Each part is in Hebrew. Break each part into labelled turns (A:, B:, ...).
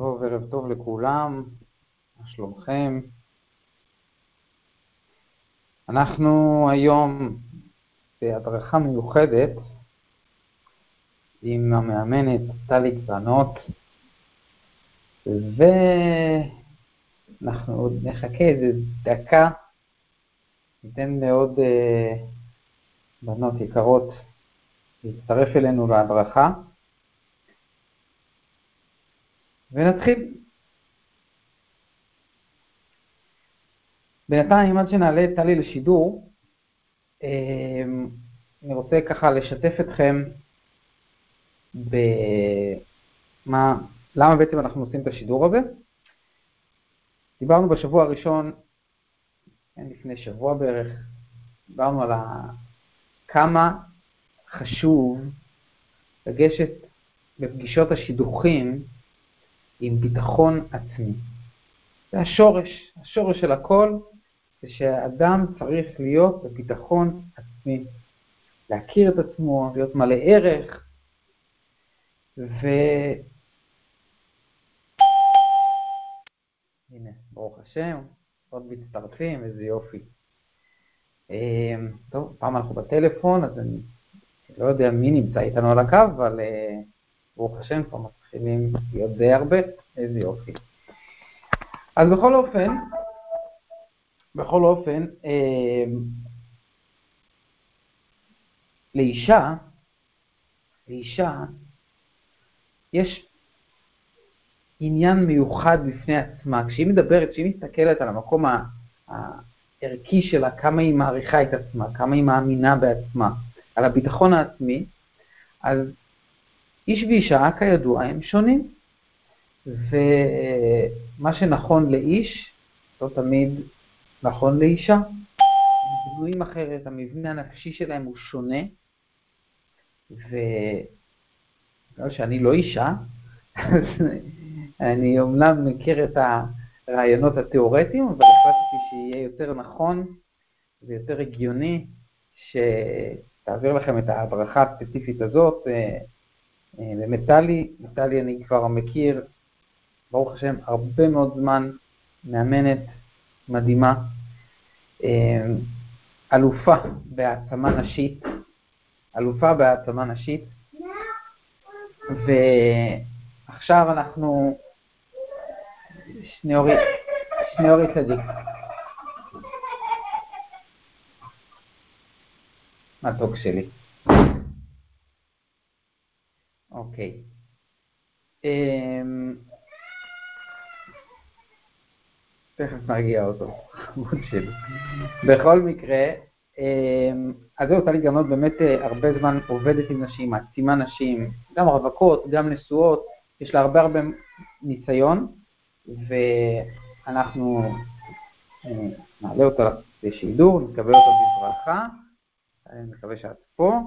A: טוב, ערב טוב לכולם, מה שלומכם? אנחנו היום בהדרכה מיוחדת עם המאמנת טלי גרנות, ואנחנו עוד נחכה איזה דקה, ניתן לעוד uh, בנות יקרות להצטרף אלינו להדרכה. ונתחיל. בינתיים, עד שנעלה את טלי לשידור, אמ, אני רוצה ככה לשתף אתכם במה, למה בעצם אנחנו עושים את השידור הזה. דיברנו בשבוע הראשון, כן, לפני שבוע בערך, דיברנו על כמה חשוב לגשת בפגישות השידוכים עם ביטחון עצמי. זה השורש, השורש של הכל זה שהאדם צריך להיות בביטחון עצמי, להכיר את עצמו, להיות מלא ערך, ו... הנה, ברוך השם, עוד מצטרפים, איזה יופי. אמ, טוב, פעם אנחנו בטלפון, אז אני לא יודע מי נמצא איתנו על הקו, אבל אה, ברוך השם, כבר מתחילים להיות די הרבה, איזה יופי. אז בכל אופן, בכל אופן, אה, לאישה, לאישה, יש עניין מיוחד בפני עצמה. כשהיא מדברת, כשהיא מסתכלת על המקום הערכי שלה, כמה היא מעריכה את עצמה, כמה היא מאמינה בעצמה, על הביטחון העצמי, אז איש ואישה, כידוע, הם שונים. ומה שנכון לאיש, לא תמיד נכון לאישה. הם בנויים אחרת, המבנה הנפשי שלהם הוא שונה, ובגלל שאני לא אישה, אז אני אומנם מכיר את הרעיונות התיאורטיים, אבל החלטתי שיהיה יותר נכון ויותר הגיוני שתעביר לכם את ההדרכה הספציפית הזאת אה, באמת טלי, טלי אני כבר מכיר, ברוך השם, הרבה מאוד זמן, מאמנת מדהימה, אה, אלופה בהעצמה נשית, אלופה בהעצמה נשית, ועכשיו אנחנו, שני אורי, שני אורי צדיק. מתוק שלי. אוקיי. אמ, תכף נרגיע אותו, חמוד שלי. בכל מקרה, אמ, אז זהו, טלי גרנות באמת אה, הרבה זמן עובדת עם נשים, מעצימה נשים, גם רווקות, גם נשואות, יש לה הרבה הרבה ניסיון, ואנחנו אה, נעלה אותה לשידור, נקבל אותה בברכה, אני מקווה שאת פה.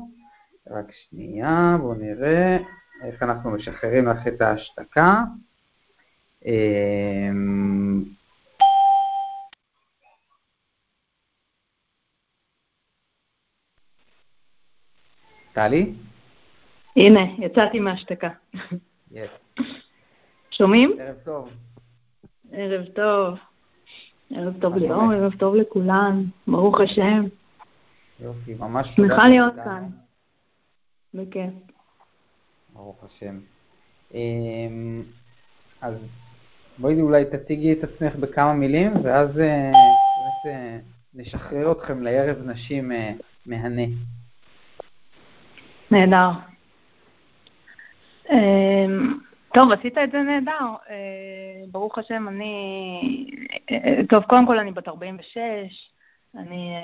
A: רק שנייה, בואו נראה איך אנחנו משחררים לך את ההשתקה. אמ, טלי?
B: הנה, יצאתי מההשתקה.
A: Yes.
B: שומעים?
A: ערב טוב.
B: ערב טוב. ערב טוב ליאור, ערב טוב לכולן, ברוך השם.
A: יופי, ממש תודה.
B: שמחה להיות כאן. בכיף.
A: ברוך השם. אמ, אז בואי אולי תציגי את עצמך בכמה מילים, ואז אה, באמת אה, נשחרר אתכם לערב נשים אה, מהנה.
B: נהדר. אמ, טוב, עשית את זה נהדר. ברוך השם, אני... טוב, קודם כל אני בת 46, אני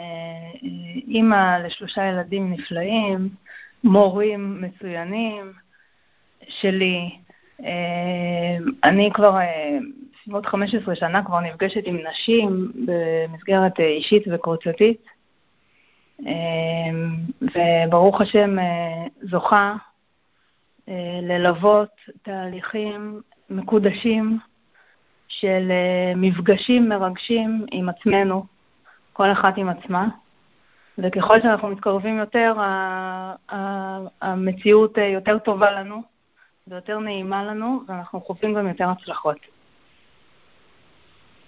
B: אימא לשלושה ילדים נפלאים, מורים מצוינים שלי. אה, אני כבר אה, 15 שנה כבר נפגשת עם נשים במסגרת אה, אישית וקבוצתית, וברוך השם זוכה ללוות תהליכים מקודשים של מפגשים מרגשים עם עצמנו, כל אחת עם עצמה. וככל שאנחנו מתקרבים יותר, המציאות יותר טובה לנו, ויותר נעימה לנו, ואנחנו חווים גם יותר הצלחות.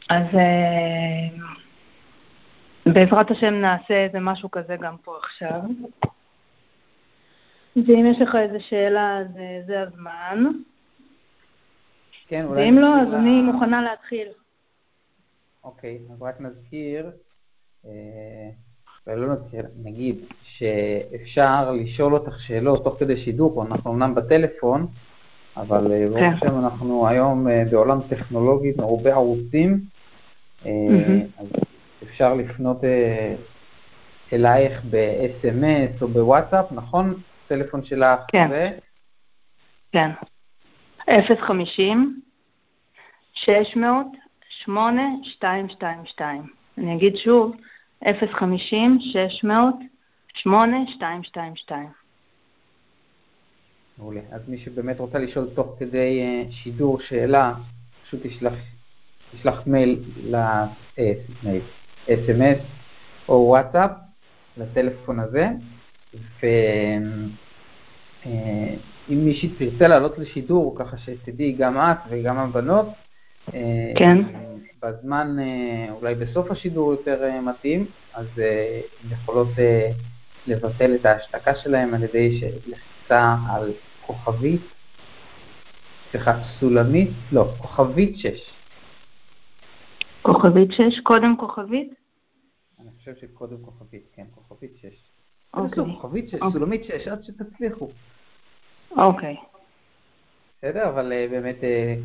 B: אז אה, בעזרת השם נעשה איזה משהו כזה גם פה עכשיו. ואם יש לך איזה שאלה, אז אה, זה הזמן.
A: כן, אולי...
B: ואם לא, אז אני מוכנה להתחיל.
A: אוקיי, אז רק נזכיר, אה, ולא נזכיר, נגיד שאפשר לשאול אותך שאלות תוך כדי שידור, אנחנו אמנם בטלפון, אבל אה, ברוך
B: כן.
A: השם אנחנו היום אה, בעולם טכנולוגי מרובה ערוצים, אה. אז אפשר לפנות אלייך ב-SMS או בוואטסאפ, נכון? טלפון שלך
B: כן.
A: ו...
B: כן. 050 600 8222. אני אגיד שוב, 050 600 8222.
A: מעולה. אז מי שבאמת רוצה לשאול תוך כדי אה, שידור שאלה, פשוט תשלח, מייל, ל- אה, או וואטסאפ לטלפון הזה, ואם מישהי תרצה לעלות לשידור, ככה שתדעי גם את וגם הבנות, אה,
B: כן.
A: בזמן, אה, אולי בסוף השידור יותר אה, מתאים, אז אה, הן יכולות אה, לבטל את ההשתקה שלהם על ידי שלחיצה על כוכבית, סליחה, סולמית, לא, כוכבית 6.
B: כוכבית 6, קודם כוכבית?
A: אני חושב שקודם כוכבית, כן, כוכבית 6.
B: אוקיי.
A: כוכבית 6,
B: אוקיי.
A: סולמית 6, עד שתצליחו.
B: אוקיי.
A: בסדר? אבל אה, באמת, אה,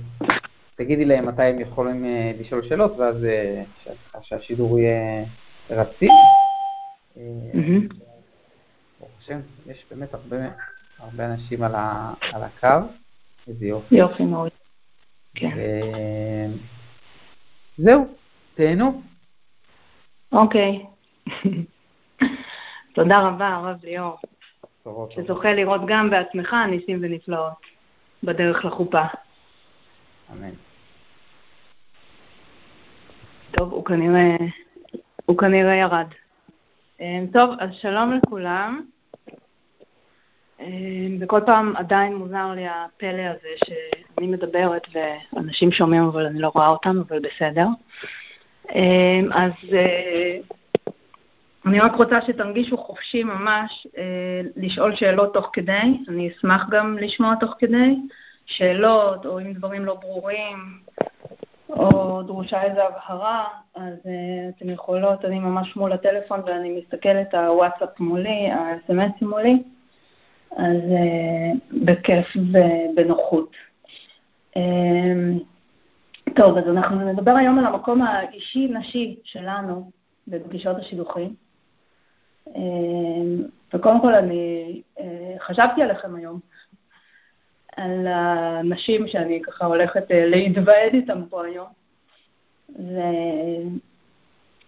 A: תגידי להם מתי הם יכולים אה, לשאול שאלות, ואז אה, שה- שהשידור יהיה רציף. אה. ברוך השם, יש באמת הרבה, הרבה אנשים על, ה, על הקו, איזה יופי.
B: יופי מאוד. כן.
A: זהו, תהנו.
B: אוקיי. תודה רבה, הרב ליאור. שזוכה לראות גם בעצמך ניסים ונפלאות בדרך לחופה.
A: אמן.
B: טוב, הוא כנראה, הוא כנראה ירד. אה, טוב, אז שלום לכולם. אה, וכל פעם עדיין מוזר לי הפלא הזה שאני מדברת ואנשים שומעים אבל אני לא רואה אותם, אבל בסדר. אה, אז אה, אני רק רוצה שתרגישו חופשי ממש אה, לשאול שאלות תוך כדי, אני אשמח גם לשמוע תוך כדי שאלות, או אם דברים לא ברורים, או דרושה איזו הבהרה, אז uh, אתן יכולות, אני ממש מול הטלפון ואני מסתכלת, הוואטסאפ מולי, ה-SMS מולי, אז uh, בכיף ובנוחות. Um, טוב, אז אנחנו נדבר היום על המקום האישי-נשי שלנו בפגישות השידוכים. Um, וקודם כל אני uh, חשבתי עליכם היום, על הנשים שאני ככה הולכת אה, להתוועד איתן פה היום,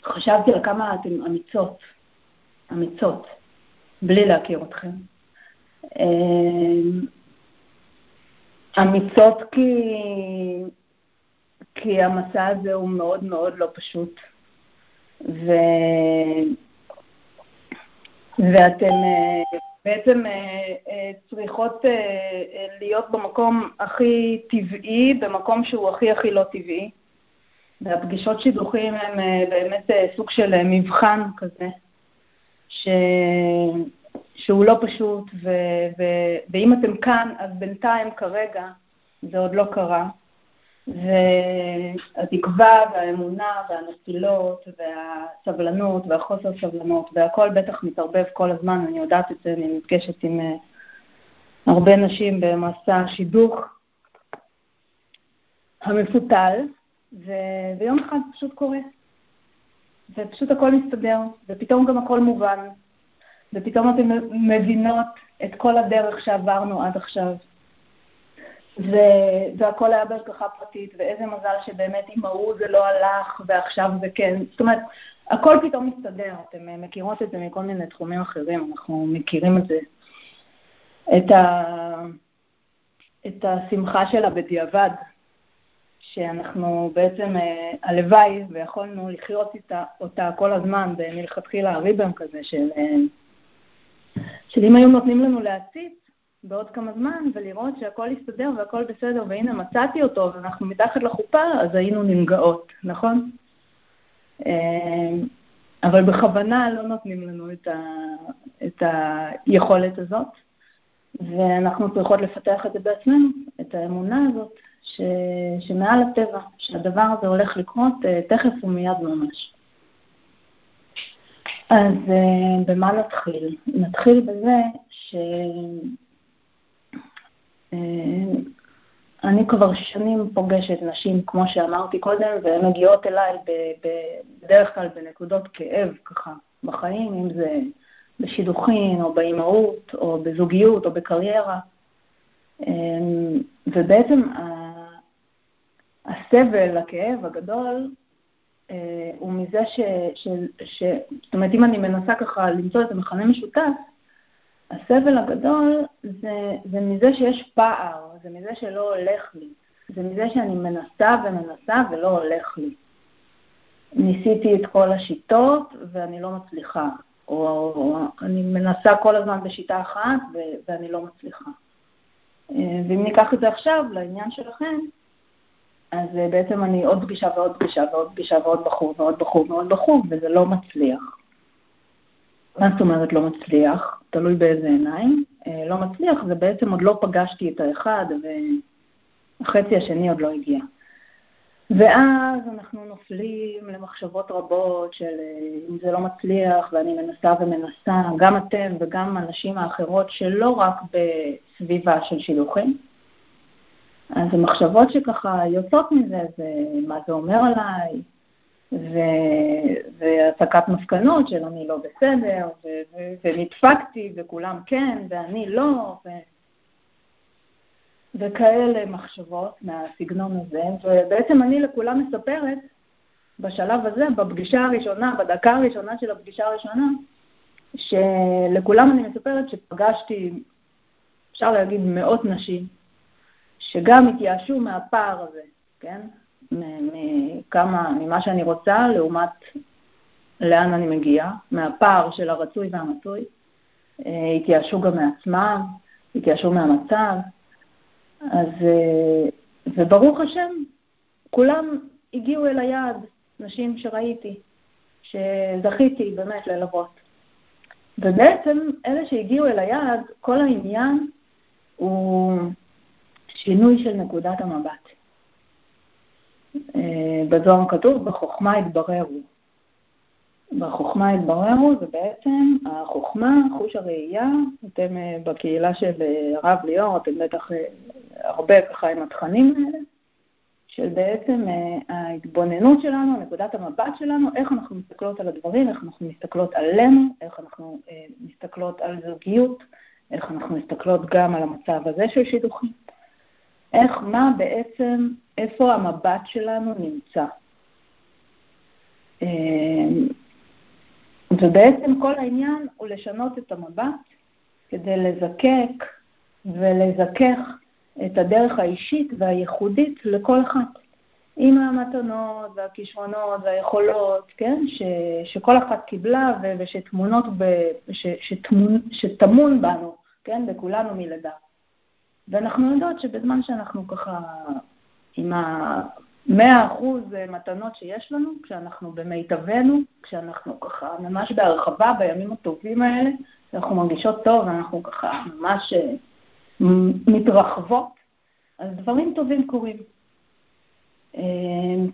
B: וחשבתי על כמה אתן אמיצות, אמיצות, בלי להכיר אתכן. אה, אמיצות כי, כי המסע הזה הוא מאוד מאוד לא פשוט, ו... ואתן אה, בעצם אה, אה, צריכות אה, להיות במקום הכי טבעי, במקום שהוא הכי הכי לא טבעי. והפגישות שידוכים הם באמת סוג של מבחן כזה, ש... שהוא לא פשוט, ו... ו... ואם אתם כאן, אז בינתיים כרגע זה עוד לא קרה. והתקווה והאמונה והנפילות והסבלנות והחוסר סבלנות והכל בטח מתערבב כל הזמן, אני יודעת את זה, אני נפגשת עם uh, הרבה נשים במסע השידוך המפותל, ו- ויום אחד פשוט קורה. ופשוט הכל מסתדר, ופתאום גם הכל מובן, ופתאום אתן מבינות את כל הדרך שעברנו עד עכשיו. ו- והכל היה בהשגחה פרטית, ואיזה מזל שבאמת עם ההוא זה לא הלך, ועכשיו זה כן. זאת אומרת, הכל פתאום מסתדר, אתם מכירות את זה מכל מיני תחומים אחרים, אנחנו מכירים את זה. את, ה- את השמחה שלה בדיעבד, שאנחנו בעצם, אה, הלוואי, ויכולנו לחיות איתה, אותה כל הזמן, מלכתחילה הריבם כזה, של, אה, של אם היו נותנים לנו להציץ, בעוד כמה זמן ולראות שהכל יסתדר והכל בסדר, והנה מצאתי אותו ואנחנו מתחת לחופה, אז היינו נרגעות, נכון? אה, אבל בכוונה לא נותנים לנו את, ה, את היכולת הזאת, ואנחנו צריכות לפתח את זה בעצמנו, את האמונה הזאת, ש, שמעל הטבע, שהדבר הזה הולך לקרות אה, תכף ומיד ממש. אז uh, במה נתחיל? נתחיל בזה שאני אה, uh, כבר שנים פוגשת נשים, כמו שאמרתי קודם, והן מגיעות אליי בדרך כלל בנקודות כאב, ככה, בחיים, אם זה בשידוכין, או באימהות, או בזוגיות, או בקריירה. Um, ובעצם הסבל, הכאב הגדול, אה, הוא מזה ש, ש, ש... זאת אומרת, אם אני מנסה ככה למצוא את המכנה משותף, הסבל הגדול זה, זה מזה שיש פער, זה מזה שלא הולך לי, זה מזה שאני מנסה ומנסה ולא הולך לי. ניסיתי את כל השיטות ואני לא מצליחה, או, או אני מנסה כל הזמן בשיטה אחת ו- ואני לא מצליחה. אה, ואם ניקח את זה עכשיו לעניין שלכם, אז אה, בעצם אני עוד פגישה ועוד פגישה ועוד פגישה ועוד בחור ועוד בחור ועוד בחור, וזה לא מצליח. מה זאת אומרת לא מצליח? תלוי באיזה עיניים. אה, לא מצליח זה בעצם עוד לא פגשתי את האחד, והחצי השני עוד לא הגיע. ואז אנחנו נופלים למחשבות רבות של אה, אם זה לא מצליח ואני מנסה ומנסה, גם אתם וגם הנשים האחרות שלא רק בסביבה של שילוחים, אז המחשבות שככה יוצאות מזה, זה מה זה אומר עליי, והסקת מסקנות של אני לא בסדר, ונדפקתי, וכולם כן, ואני לא, ו... וכאלה מחשבות מהסגנון הזה, ובעצם אני לכולם מספרת בשלב הזה, בפגישה הראשונה, בדקה הראשונה של הפגישה הראשונה, שלכולם אני מספרת שפגשתי, אפשר להגיד, מאות נשים, שגם התייאשו מהפער הזה, כן? מכמה, ממה שאני רוצה לעומת לאן אני מגיעה, מהפער של הרצוי והמצוי. אה, התייאשו גם מעצמם, התייאשו מהמצב. אז, אה, וברוך השם, כולם הגיעו אל היעד, נשים שראיתי, שזכיתי באמת ללוות. ובעצם אלה שהגיעו אל היעד, כל העניין הוא שינוי של נקודת המבט. אה, בזוהר כתוב, בחוכמה התבררו. בחוכמה התבררו זה בעצם החוכמה, חוש הראייה, אתם אה, בקהילה של אה, הרב ליאור, אתם בטח הרבה ככה עם התכנים האלה, של בעצם ההתבוננות שלנו, נקודת המבט שלנו, איך אנחנו מסתכלות על הדברים, איך אנחנו מסתכלות עלינו, איך אנחנו מסתכלות על זוגיות, איך אנחנו מסתכלות גם על המצב הזה של שידוכים. איך, מה בעצם, איפה המבט שלנו נמצא. אמ, ובעצם כל העניין הוא לשנות את המבט כדי לזקק ולזכך את הדרך האישית והייחודית לכל אחד, עם המתנות והכישרונות והיכולות, כן, ש, שכל אחת קיבלה ו, ושטמונות, ב, ש, שטמון, שטמון בנו, כן, בכולנו מלידה. ואנחנו יודעות שבזמן שאנחנו ככה עם המאה אחוז מתנות שיש לנו, כשאנחנו במיטבנו, כשאנחנו ככה ממש בהרחבה בימים הטובים האלה, אנחנו מרגישות טוב ואנחנו ככה ממש אה, מתרחבות, אז דברים טובים קורים. אה,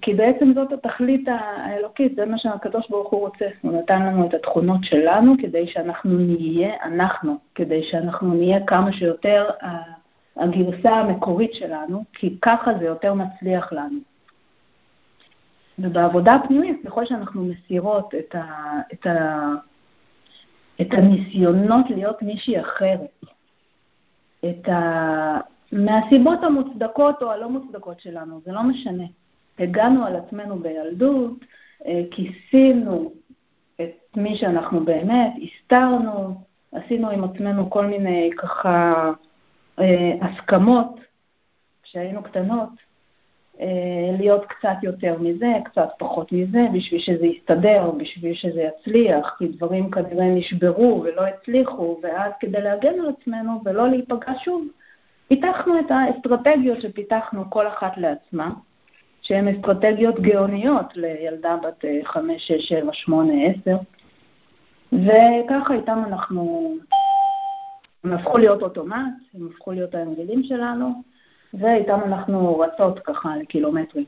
B: כי בעצם זאת התכלית האלוקית, זה מה שהקדוש ברוך הוא רוצה. הוא נתן לנו את התכונות שלנו כדי שאנחנו נהיה אנחנו, כדי שאנחנו נהיה כמה שיותר הגרסה המקורית שלנו, כי ככה זה יותר מצליח לנו. ובעבודה הפנימית, ככל שאנחנו מסירות את, ה, את, ה, את הניסיונות להיות מישהי אחרת, את ה, מהסיבות המוצדקות או הלא מוצדקות שלנו, זה לא משנה. הגענו על עצמנו בילדות, אה, כיסינו את מי שאנחנו באמת, הסתרנו, עשינו עם עצמנו כל מיני ככה הסכמות כשהיינו קטנות, אה, להיות קצת יותר מזה, קצת פחות מזה, בשביל שזה יסתדר, בשביל שזה יצליח, כי דברים כנראה נשברו ולא הצליחו, ואז כדי להגן על עצמנו ולא להיפגע שוב, פיתחנו את האסטרטגיות שפיתחנו כל אחת לעצמה, שהן אסטרטגיות גאוניות לילדה בת 5, 6, 7, 8, 10, וככה איתם אנחנו, הם הפכו להיות אוטומט, הם הפכו להיות ההרגלים שלנו, ואיתם אנחנו רצות ככה לקילומטרים.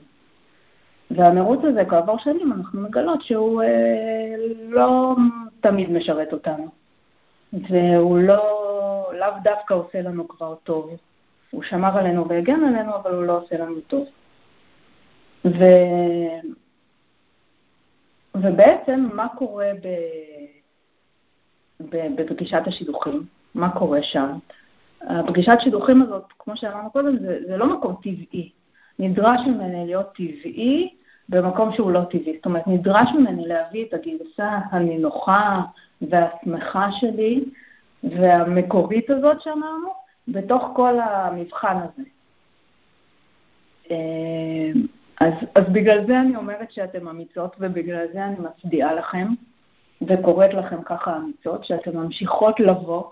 B: והמירוץ הזה, כעבור שנים, אנחנו מגלות שהוא אה, לא תמיד משרת אותנו, והוא לא, לאו דווקא עושה לנו כבר טוב. הוא שמר עלינו והגן עלינו, אבל הוא לא עושה לנו טוב. ו... ובעצם, מה קורה ב... בפגישת השידוכים? מה קורה שם? הפגישת שידוכים הזאת, כמו שאמרנו קודם, זה, זה לא מקום טבעי. נדרש ממני להיות טבעי במקום שהוא לא טבעי. זאת אומרת, נדרש ממני להביא את הגרסה הנינוחה והשמחה שלי והמקורית הזאת שאמרנו, בתוך כל המבחן הזה. אה, אז, אז בגלל זה אני אומרת שאתן אמיצות, ובגלל זה אני מצדיעה לכם, וקוראת לכם ככה אמיצות, שאתן ממשיכות לבוא,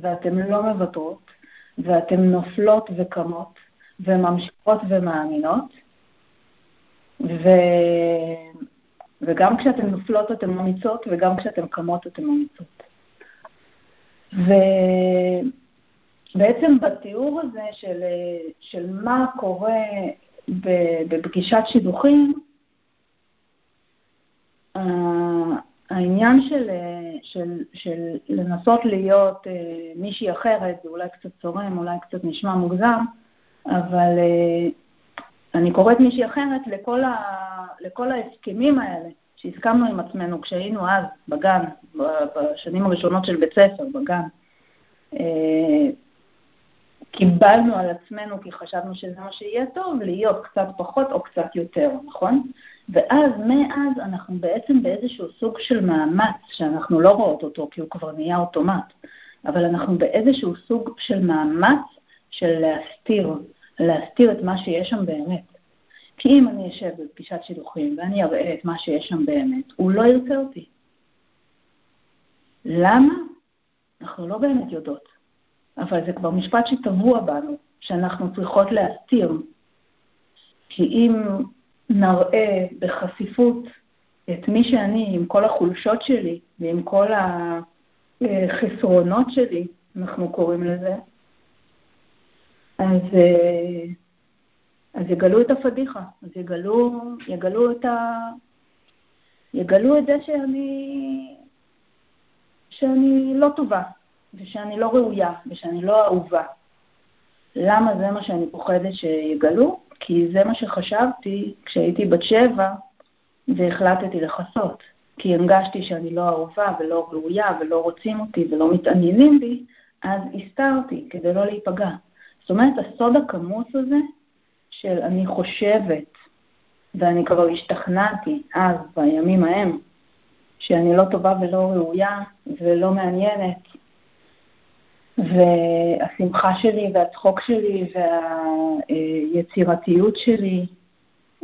B: ואתן לא מוותרות, ואתן נופלות וקמות, וממשיכות ומאמינות, ו... וגם כשאתן נופלות אתן אמיצות, וגם כשאתן קמות אתן אמיצות. ובעצם בתיאור הזה של, של מה קורה בפגישת שידוכים, העניין של, של, של לנסות להיות אה, מישהי אחרת, זה אולי קצת צורם, אולי קצת נשמע מוגזם, אבל אה, אני קוראת מישהי אחרת לכל, ה, לכל ההסכמים האלה שהסכמנו עם עצמנו כשהיינו אז בגן, בשנים הראשונות של בית ספר, בגן. אה, קיבלנו על עצמנו כי חשבנו שזה מה שיהיה טוב, להיות קצת פחות או קצת יותר, נכון? ואז, מאז, אנחנו בעצם באיזשהו סוג של מאמץ, שאנחנו לא רואות אותו כי הוא כבר נהיה אוטומט, אבל אנחנו באיזשהו סוג של מאמץ של להסתיר, להסתיר את מה שיש שם באמת. כי אם אני אשב בפגישת שידוכים ואני אראה את מה שיש שם באמת, הוא לא ירצה אותי. למה? אנחנו לא באמת יודעות. אבל זה כבר משפט שטבוע בנו, שאנחנו צריכות להסתיר. כי אם נראה בחשיפות את מי שאני, עם כל החולשות שלי ועם כל החסרונות שלי, אנחנו קוראים לזה, אז, אז יגלו את הפדיחה, אז יגלו, יגלו, את, ה, יגלו את זה שאני, שאני לא טובה, ושאני לא ראויה, ושאני לא אהובה. למה זה מה שאני פוחדת שיגלו? כי זה מה שחשבתי כשהייתי בת שבע והחלטתי לכסות. כי הרגשתי שאני לא אהובה ולא ראויה ולא רוצים אותי ולא מתעניינים בי, אז הסתרתי כדי לא להיפגע. זאת אומרת, הסוד הכמוס הזה של אני חושבת, ואני כבר השתכנעתי אז, בימים ההם, שאני לא טובה ולא ראויה ולא מעניינת, והשמחה שלי והצחוק שלי והיצירתיות שלי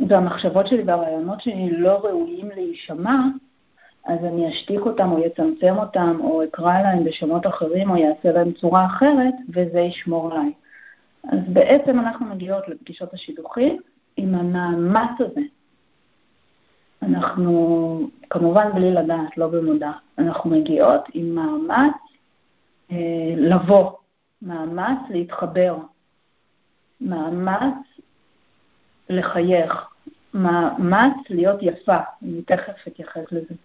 B: והמחשבות שלי והרעיונות שלי לא ראויים להישמע, אז אני אשתיק אותם או אצמצם אותם או אקרא להם בשמות אחרים או אעשה להם צורה אחרת, וזה ישמור עליי. אז בעצם אנחנו מגיעות לפגישות השידוכים עם המאמץ הזה. אנחנו, כמובן בלי לדעת, לא במודע, אנחנו מגיעות עם מאמץ לבוא, מאמץ להתחבר, מאמץ לחייך, מאמץ להיות יפה, אני תכף אתייחס לזה.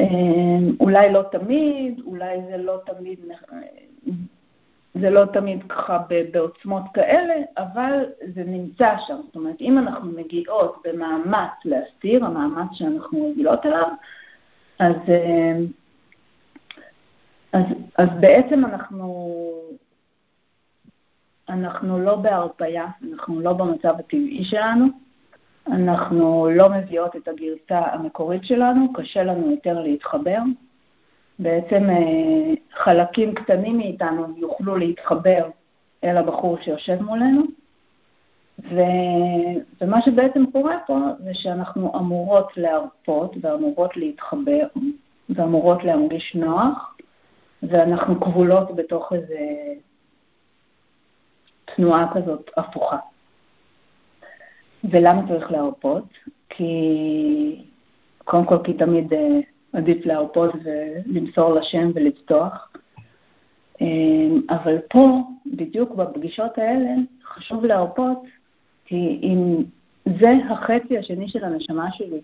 B: אה, אולי לא תמיד, אולי זה לא תמיד, זה לא תמיד ככה בעוצמות כאלה, אבל זה נמצא שם. זאת אומרת, אם אנחנו מגיעות במאמץ להסתיר, המאמץ שאנחנו רגילות אליו, אז אה, אז, אז בעצם אנחנו, אנחנו לא בהרפאיה, אנחנו לא במצב הטבעי שלנו, אנחנו לא מביאות את הגרסה המקורית שלנו, קשה לנו יותר להתחבר. בעצם אה, חלקים קטנים מאיתנו יוכלו להתחבר אל הבחור שיושב מולנו, ו... ומה שבעצם קורה פה זה שאנחנו אמורות להרפות ואמורות להתחבר ואמורות להרגיש נוח, ואנחנו כבולות בתוך איזה תנועה כזאת הפוכה. ולמה צריך להרפות? כי קודם כל כי תמיד אה, עדיף להרפות ולמסור לשם ולפתוח. אה, אבל פה, בדיוק בפגישות האלה, חשוב להרפות, כי אם זה החצי השני של הנשמה שלי,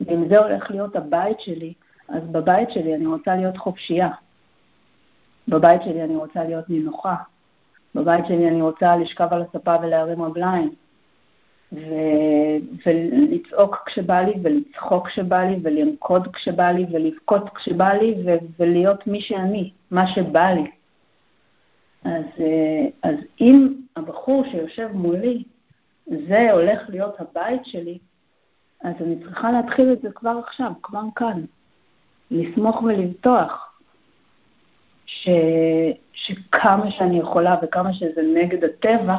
B: ואם זה הולך להיות הבית שלי, אז בבית שלי אני רוצה להיות חופשייה. בבית שלי אני רוצה להיות נינוחה. בבית שלי אני רוצה לשכב על הספה ולהרים רגליים. ו- ולצעוק כשבא לי, ולצחוק כשבא לי, ולרקוד כשבא לי, ולבכות כשבא לי, ו- ולהיות מי שאני, מה שבא לי. אז, אה, אז אם הבחור שיושב מולי, זה הולך להיות הבית שלי, אז אני צריכה להתחיל את זה כבר עכשיו, כבר כאן. לסמוך ולבטוח ש, שכמה שאני יכולה וכמה שזה נגד הטבע,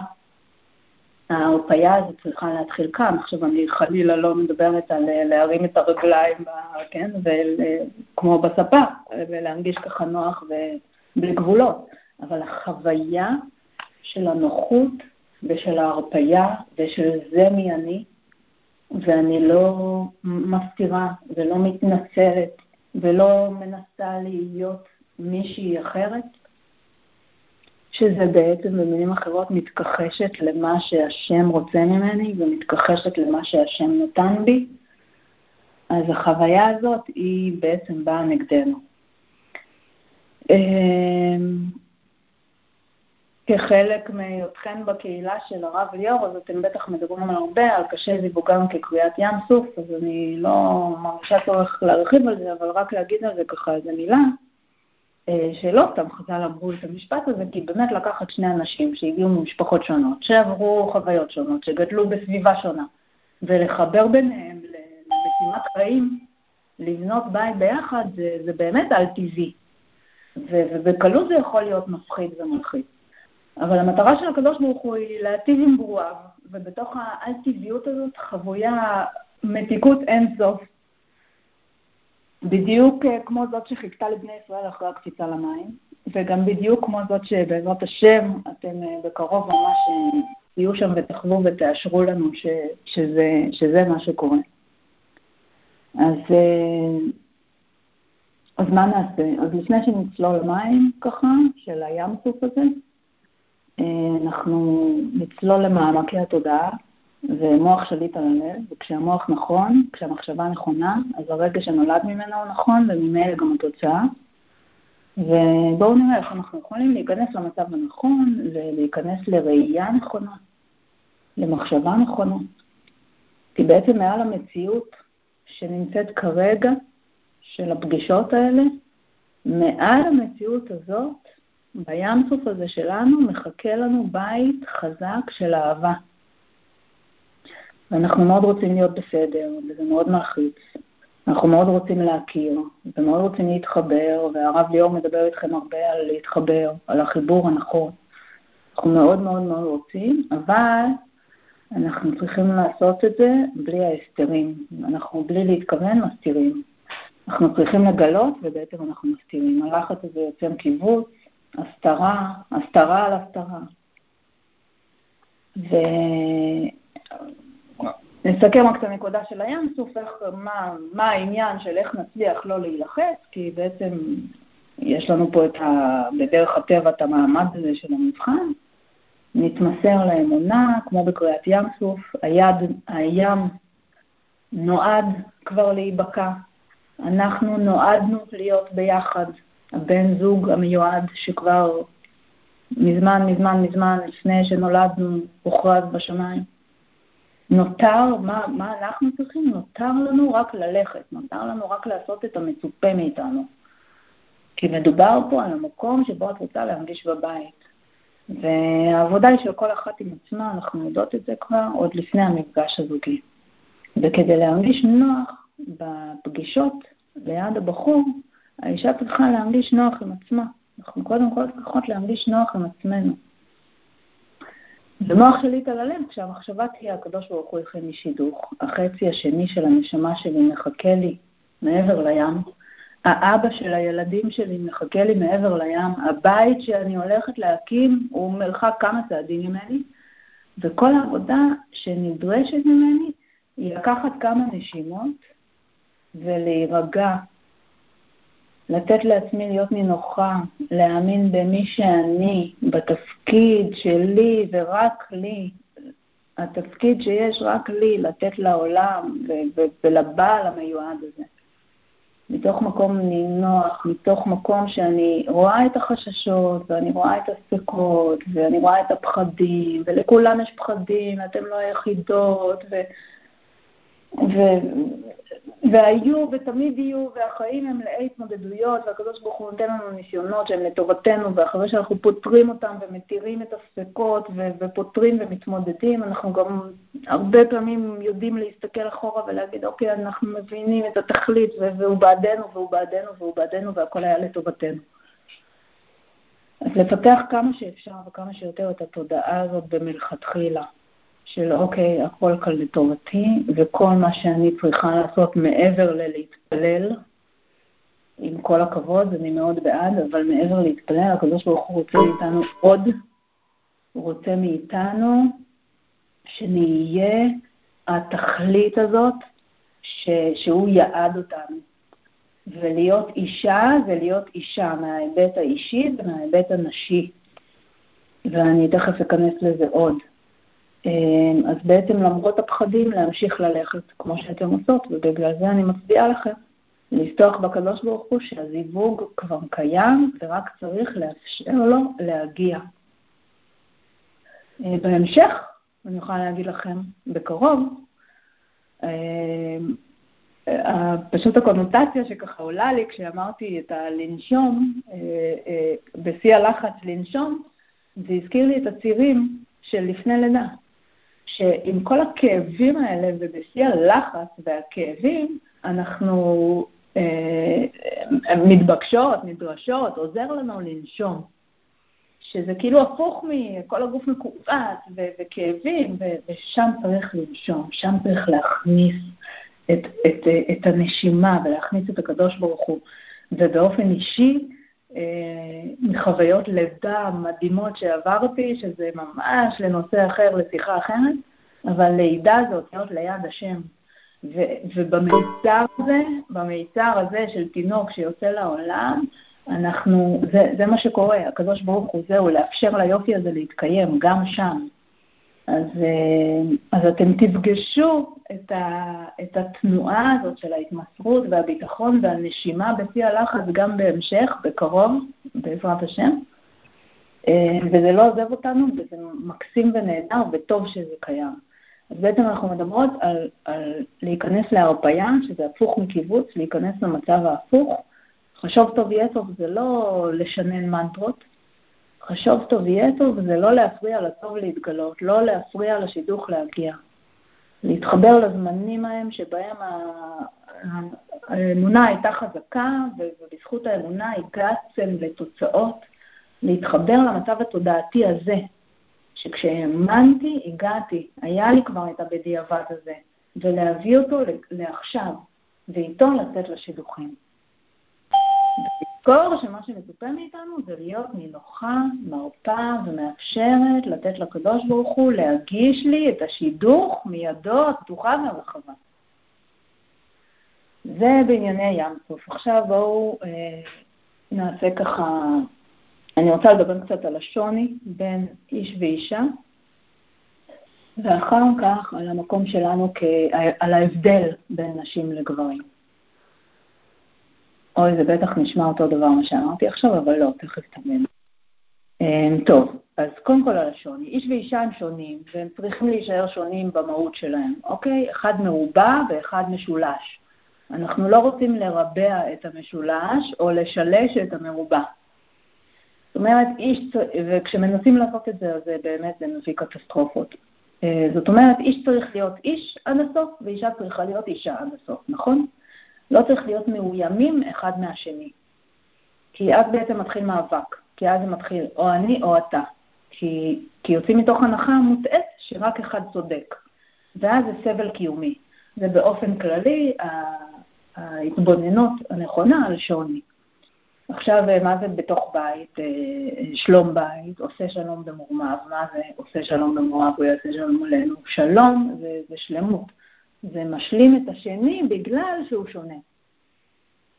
B: ההרפאיה הזאת צריכה להתחיל כאן. עכשיו, אני חלילה לא מדברת על אה, להרים את הרגליים, כן, כמו בספה, ולהנגיש ככה נוח ובלי גבולות, אבל החוויה של הנוחות ושל ההרפאיה ושל זה מי אני, ואני לא מסתירה ולא מתנצלת ולא מנסה להיות מישהי אחרת, שזה בעצם במילים אחרות מתכחשת למה שהשם רוצה ממני ומתכחשת למה שהשם נתן בי, אז החוויה הזאת היא בעצם באה נגדנו. אמ, כחלק מהיותכן בקהילה של הרב ליאור, אז אתם בטח מדברים הרבה על קשה זיווגם כקריאת ים סוף, אז אני לא מרגישה צורך להרחיב על זה, אבל רק להגיד על זה ככה איזה מילה. אה, שלא סתם חז"ל אמרו את המשפט הזה, כי באמת לקחת שני אנשים שהגיעו ממשפחות שונות, שעברו חוויות שונות, שגדלו בסביבה שונה, ולחבר ביניהם למשימת חיים, לבנות בית ביחד, זה, זה באמת על-טבעי. ובקלות זה יכול להיות מפחיד ומלחיץ. אבל המטרה של הקדוש ברוך הוא היא להטיב עם ברואיו, ובתוך האל-טבעיות הזאת חבויה מתיקות אינסוף, בדיוק אה, כמו זאת שחיכתה לבני ישראל אחרי הקפיצה למים, וגם בדיוק כמו זאת שבעזרת השם אתם אה, בקרוב ממש אה, תהיו שם ותחוו ותאשרו לנו ש, שזה, שזה מה שקורה. אז, אז מה נעשה? אז לפני שנצלול למים ככה, של הים סוף הזה, אנחנו נצלול למעמקי התודעה, ומוח שליט על הלב, וכשהמוח נכון, כשהמחשבה נכונה, אז הרגע שנולד ממנו הוא נכון, וממילא גם התוצאה. ובואו נראה איך אנחנו יכולים להיכנס למצב הנכון, ולהיכנס לראייה נכונה, למחשבה נכונה. כי בעצם מעל המציאות שנמצאת כרגע, של הפגישות האלה, מעל המציאות הזאת, בים סוף הזה שלנו, מחכה לנו בית חזק של אהבה. ואנחנו מאוד רוצים להיות בסדר, וזה מאוד מלחיץ. אנחנו מאוד רוצים להכיר, ומאוד רוצים להתחבר, והרב ליאור מדבר איתכם הרבה על להתחבר, על החיבור הנכון. אנחנו מאוד מאוד מאוד רוצים, אבל אנחנו צריכים לעשות את זה בלי ההסתרים. אנחנו בלי להתכוון מסתירים. אנחנו צריכים לגלות, ובעצם אנחנו מסתירים. הלחץ הזה יוצר קיבוץ, הסתרה, הסתרה על הסתרה. ו... נסכם רק את הנקודה של הים סוף, מה, מה העניין של איך נצליח לא להילחץ, כי בעצם יש לנו פה את ה, בדרך הטבע את המעמד הזה של המבחן. נתמסר לאמונה, כמו בקריאת ים סוף, היד, הים נועד כבר להיבקע, אנחנו נועדנו להיות ביחד, הבן זוג המיועד שכבר מזמן, מזמן, מזמן, לפני שנולדנו, הוכרז בשמיים. נותר, מה, מה אנחנו צריכים? נותר לנו רק ללכת, נותר לנו רק לעשות את המצופה מאיתנו. כי מדובר פה על המקום שבו את רוצה להרגיש בבית. והעבודה היא של כל אחת עם עצמה, אנחנו יודעות את זה כבר עוד לפני המפגש הזוגי. וכדי להרגיש נוח בפגישות ליד הבחור, האישה צריכה להרגיש נוח עם עצמה. אנחנו קודם כל צריכות להרגיש נוח עם עצמנו. במוח שלי תללם, כשהמחשבה תהיה הקדוש ברוך הוא הכין לי שידוך, החצי השני של הנשמה שלי מחכה לי מעבר לים, האבא של הילדים שלי מחכה לי מעבר לים, הבית שאני הולכת להקים הוא מרחק כמה צעדים ממני, וכל העבודה שנדרשת ממני היא לקחת כמה נשימות ולהירגע, לתת לעצמי להיות נינוחה, להאמין במי שאני, בתפקיד שלי ורק לי, התפקיד שיש רק לי, לתת לעולם ולבעל המיועד הזה. מתוך מקום נינוח, מתוך מקום שאני רואה את החששות, ואני רואה את הספקות, ואני רואה את הפחדים, ולכולם יש פחדים, אתם לא היחידות, ו... ו... והיו ותמיד יהיו, והחיים הם מלאי התמודדויות, והקדוש ברוך הוא נותן לנו ניסיונות שהם לטובתנו, ואחרי שאנחנו פותרים אותם ומתירים את הספקות ו- ופותרים ומתמודדים, אנחנו גם הרבה פעמים יודעים להסתכל אחורה ולהגיד, אוקיי, אנחנו מבינים את התכלית, והוא בעדנו, והוא בעדנו, והוא בעדנו, והכל היה לטובתנו. אז לפתח כמה שאפשר וכמה שיותר את התודעה הזאת במלכתחילה. של אוקיי, הכל כאן לטובתי, וכל מה שאני צריכה לעשות מעבר ללהתפלל, עם כל הכבוד, אני מאוד בעד, אבל מעבר להתפלל, הקדוש ברוך הוא רוצה מאיתנו עוד, הוא רוצה מאיתנו שנהיה התכלית הזאת ש, שהוא יעד אותנו. ולהיות אישה זה להיות אישה מההיבט האישי ומההיבט הנשי. ואני תכף אכנס לזה עוד. אמ, אז בעצם למרות הפחדים להמשיך ללכת כמו שאתם עושות, ובגלל זה אני מצביעה לכם. לפתוח בקדוש ברוך הוא שהזיווג כבר קיים ורק צריך לאפשר לו להגיע. אה, בהמשך, אני יכולה להגיד לכם בקרוב, אמ, פשוט הקונוטציה שככה עולה לי כשאמרתי את הלנשום, אה, אה, בשיא הלחץ לנשום, זה הזכיר לי את הצירים של לפני לידה. שעם כל הכאבים האלה ובשיא הלחץ והכאבים, אנחנו אה, מתבקשות, נדרשות, עוזר לנו לנשום. שזה כאילו הפוך מכל הגוף מכווץ וכאבים, ושם צריך לנשום, שם צריך להכניס את, את, את הנשימה ולהכניס את הקדוש ברוך הוא. ובאופן אישי, מחוויות לידה מדהימות שעברתי, שזה ממש לנושא אחר, לשיחה אחרת, אבל לידה זה אותיות ליד השם. ו- ובמיצר הזה, במיצר הזה של תינוק שיוצא לעולם, אנחנו, זה, זה מה שקורה, הקדוש ברוך הוא זהו, לאפשר ליופי הזה להתקיים גם שם. אז, אה, אז אתם תפגשו את, ה, את התנועה הזאת של ההתמסרות והביטחון והנשימה בשיא הלחץ גם בהמשך, בקרוב, בעזרת השם. אה, וזה לא עוזב אותנו, וזה מקסים ונהדר, וטוב שזה קיים. אז בעצם אנחנו מדברות על, על להיכנס להרפאיה, שזה הפוך מקיבוץ, להיכנס למצב ההפוך. חשוב טוב יהיה טוב זה לא לשנן מנטרות, חשוב טוב יהיה טוב זה לא להפריע לטוב להתגלות, לא להפריע לשידוך להגיע. להתחבר לזמנים ההם שבהם האמונה הייתה חזקה, ובזכות האמונה הגעתם לתוצאות, להתחבר למצב התודעתי הזה, שכשהאמנתי, הגעתי, היה לי כבר את הבדיעבד הזה, ולהביא אותו לעכשיו, ואיתו לצאת לשידוכים. ולזכור שמה שמצופה מאיתנו זה להיות נינוחה, מרפה ומאפשרת לתת לקדוש ברוך הוא להגיש לי את השידוך מידו הפתוחה והרחבה. זה בענייני ים סוף. עכשיו בואו אה, נעשה ככה, אני רוצה לדבר קצת על השוני בין איש ואישה, ואחר כך על המקום שלנו, כ... על ההבדל בין נשים לגברים. אוי, זה בטח נשמע אותו דבר מה שאמרתי עכשיו, אבל לא, תכף תבין. אמ, טוב, אז קודם כל על השוני. איש ואישה הם שונים, והם צריכים להישאר שונים במהות שלהם, אוקיי? אחד מרובע ואחד משולש. אנחנו לא רוצים לרבע את המשולש או לשלש את המרובע. זאת אומרת, איש, וכשמנסים לעשות את זה, אז באמת זה מביא קטסטרופות. אה, זאת אומרת, איש צריך להיות איש עד הסוף, ואישה צריכה להיות אישה עד הסוף, נכון? לא צריך להיות מאוימים אחד מהשני. כי אז בעצם מתחיל מאבק, כי אז זה מתחיל או אני או אתה. כי, כי יוצאים מתוך הנחה מוטעית שרק אחד צודק, ואז זה סבל קיומי. זה באופן כללי ההתבוננות הנכונה על שוני. עכשיו, מה זה בתוך בית, אה, שלום בית, עושה שלום במורמיו, מה זה עושה שלום במורמיו, הוא יעשה שלום עלינו? שלום זה, זה שלמות, זה משלים את השני בגלל שהוא שונה.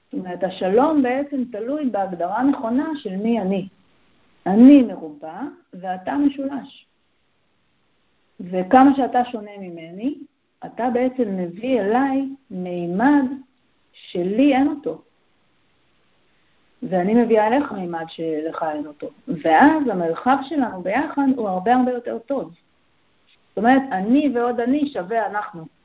B: זאת אומרת, השלום בעצם תלוי בהגדרה נכונה של מי אני. אני מרובע ואתה משולש. וכמה שאתה שונה ממני, אתה בעצם מביא אליי מימד שלי אין אותו. ואני מביאה אליך מימד שלך אין אותו. ואז המרחב שלנו ביחד הוא הרבה הרבה יותר טוב. זאת אומרת, אני ועוד אני שווה אנחנו.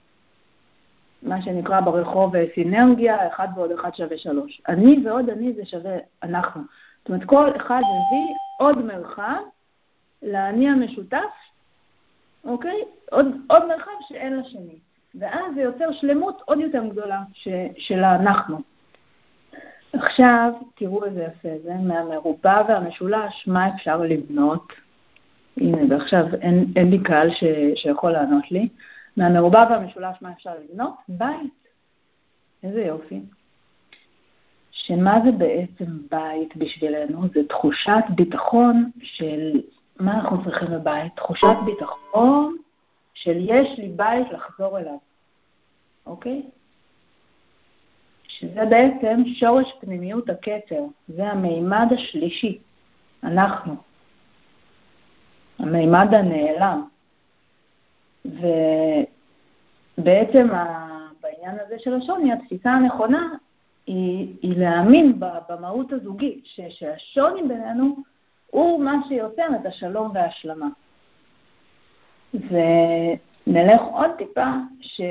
B: מה שנקרא ברחוב סינרגיה, אחד ועוד אחד שווה שלוש. אני ועוד אני זה שווה אנחנו. זאת אומרת, כל אחד מביא עוד מרחב לאני המשותף, אוקיי? עוד, עוד מרחב שאין לשני. ואז זה יוצר שלמות עוד יותר גדולה ש, של האנחנו. עכשיו, תראו איזה יפה זה, מהמרובע והמשולש, מה אפשר לבנות? הנה, ועכשיו אין, אין לי קהל ש, שיכול לענות לי. מהמרובע והמשולש, מה אפשר לבנות? בית. איזה יופי. שמה זה בעצם בית בשבילנו? זה תחושת ביטחון של מה אנחנו צריכים בבית? תחושת ביטחון של יש לי בית לחזור אליו, אוקיי? שזה בעצם שורש פנימיות הכתר, זה המימד השלישי, אנחנו, המימד הנעלם. ובעצם בעניין הזה של השוני, התפיסה הנכונה היא, היא להאמין במהות הזוגית, ש, שהשוני בינינו הוא מה שיוצר את השלום וההשלמה. ונלך עוד טיפה, ש...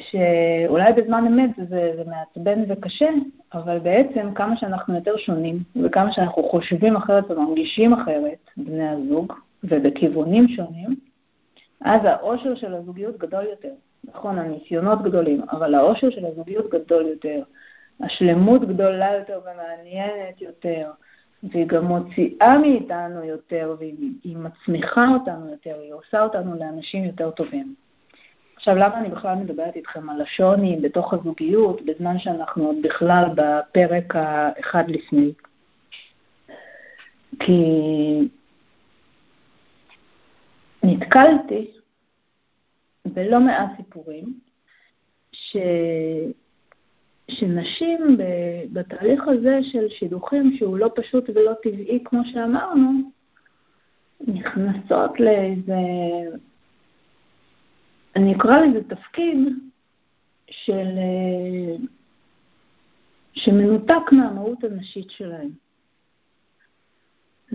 B: שאולי בזמן אמת זה, זה מעצבן וקשה, אבל בעצם כמה שאנחנו יותר שונים, וכמה שאנחנו חושבים אחרת ומרגישים אחרת, בני הזוג, ובכיוונים שונים, אז האושר של הזוגיות גדול יותר. נכון, הניסיונות גדולים, אבל האושר של הזוגיות גדול יותר. השלמות גדולה יותר ומעניינת יותר, והיא גם מוציאה מאיתנו יותר, והיא מצמיחה אותנו יותר, היא עושה אותנו לאנשים יותר טובים. עכשיו, למה אני בכלל מדברת איתכם על השוני בתוך הזוגיות, בזמן שאנחנו עוד בכלל בפרק האחד לפני? כי נתקלתי בלא מעט סיפורים ש... שנשים בתהליך הזה של שידוכים, שהוא לא פשוט ולא טבעי, כמו שאמרנו, נכנסות לאיזה, אני אקרא לזה תפקיד של, שמנותק מהמהות הנשית שלהם.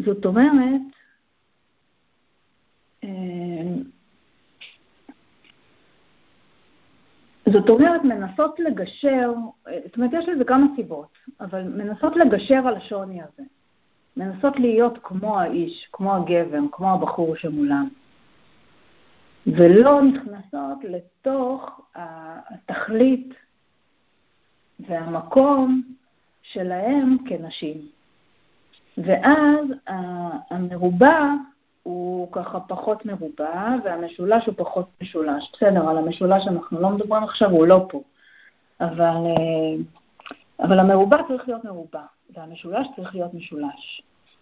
B: זאת אומרת, זאת אומרת, מנסות לגשר, זאת אומרת, יש לזה כמה סיבות, אבל מנסות לגשר על השוני הזה. מנסות להיות כמו האיש, כמו הגבר, כמו הבחור שמולם. ולא נכנסות לתוך התכלית והמקום שלהם כנשים. ואז המרובע הוא ככה פחות מרובע, והמשולש הוא פחות משולש. בסדר, על המשולש אנחנו לא מדברים עכשיו, הוא לא פה. אבל, אה, אבל המרובע צריך להיות מרובע, והמשולש צריך להיות משולש.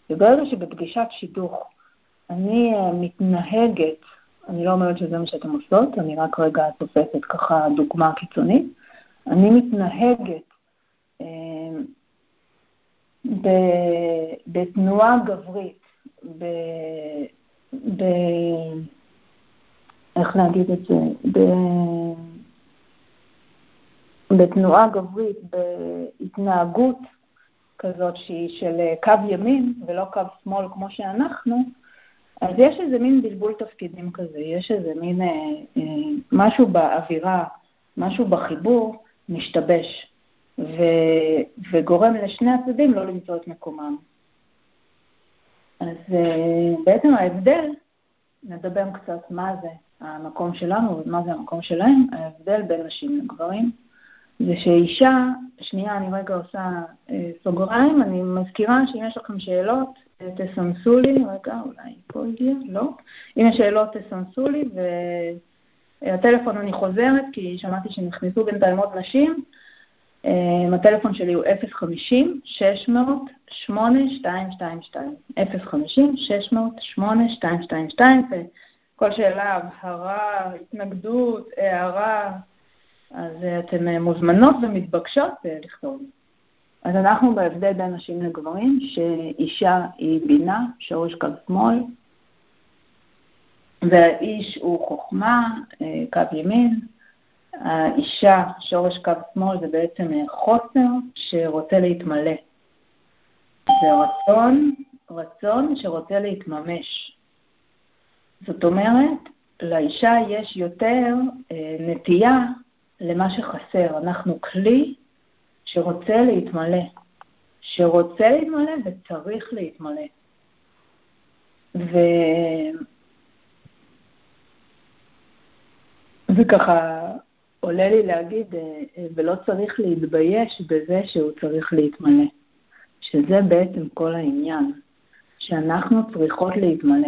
B: וברגע שבפגישת שידוך אני אה, מתנהגת, אני לא אומרת שזה מה שאתן עושות, אני רק רגע תופסת ככה דוגמה קיצונית, אני מתנהגת אה, בתנועה גברית, ב... ב... איך להגיד את זה? ב... בתנועה גברית, בהתנהגות כזאת שהיא של קו ימין ולא קו שמאל כמו שאנחנו, אז יש איזה מין בלבול תפקידים כזה, יש איזה מין אה, אה, משהו באווירה, משהו בחיבור משתבש, ו, וגורם לשני הצדדים לא למצוא את מקומם. אז uh, בעצם ההבדל, נדבר קצת מה זה המקום שלנו ומה זה המקום שלהם, ההבדל בין נשים לגברים, זה שאישה, שנייה, אני רגע עושה uh, סוגריים, אני מזכירה שאם יש לכם שאלות, uh, תסמסו לי, רגע, אולי פה הגיע, לא. אם יש שאלות תסמסו לי, והטלפון אני חוזרת, כי שמעתי שנכנסו בינתיים עוד נשים. אה, הטלפון שלי הוא 050-600-8222. 050-600-8222, וכל שאלה, הבהרה, התנגדות, הערה, אז אתן מוזמנות ומתבקשות לכתוב. אז אנחנו בהבדל בין נשים לגברים, שאישה היא בינה, שורש קו שמאל, והאיש הוא חוכמה, אה, קו ימין. האישה, שורש קו שמאל, זה בעצם חוסר שרוצה להתמלא. זה רצון, רצון שרוצה להתממש. זאת אומרת, לאישה יש יותר אה, נטייה למה שחסר. אנחנו כלי שרוצה להתמלא, שרוצה להתמלא וצריך להתמלא. ו... וככה עולה לי להגיד, אה, אה, ולא צריך להתבייש בזה שהוא צריך להתמלא, שזה בעצם כל העניין, שאנחנו צריכות להתמלא.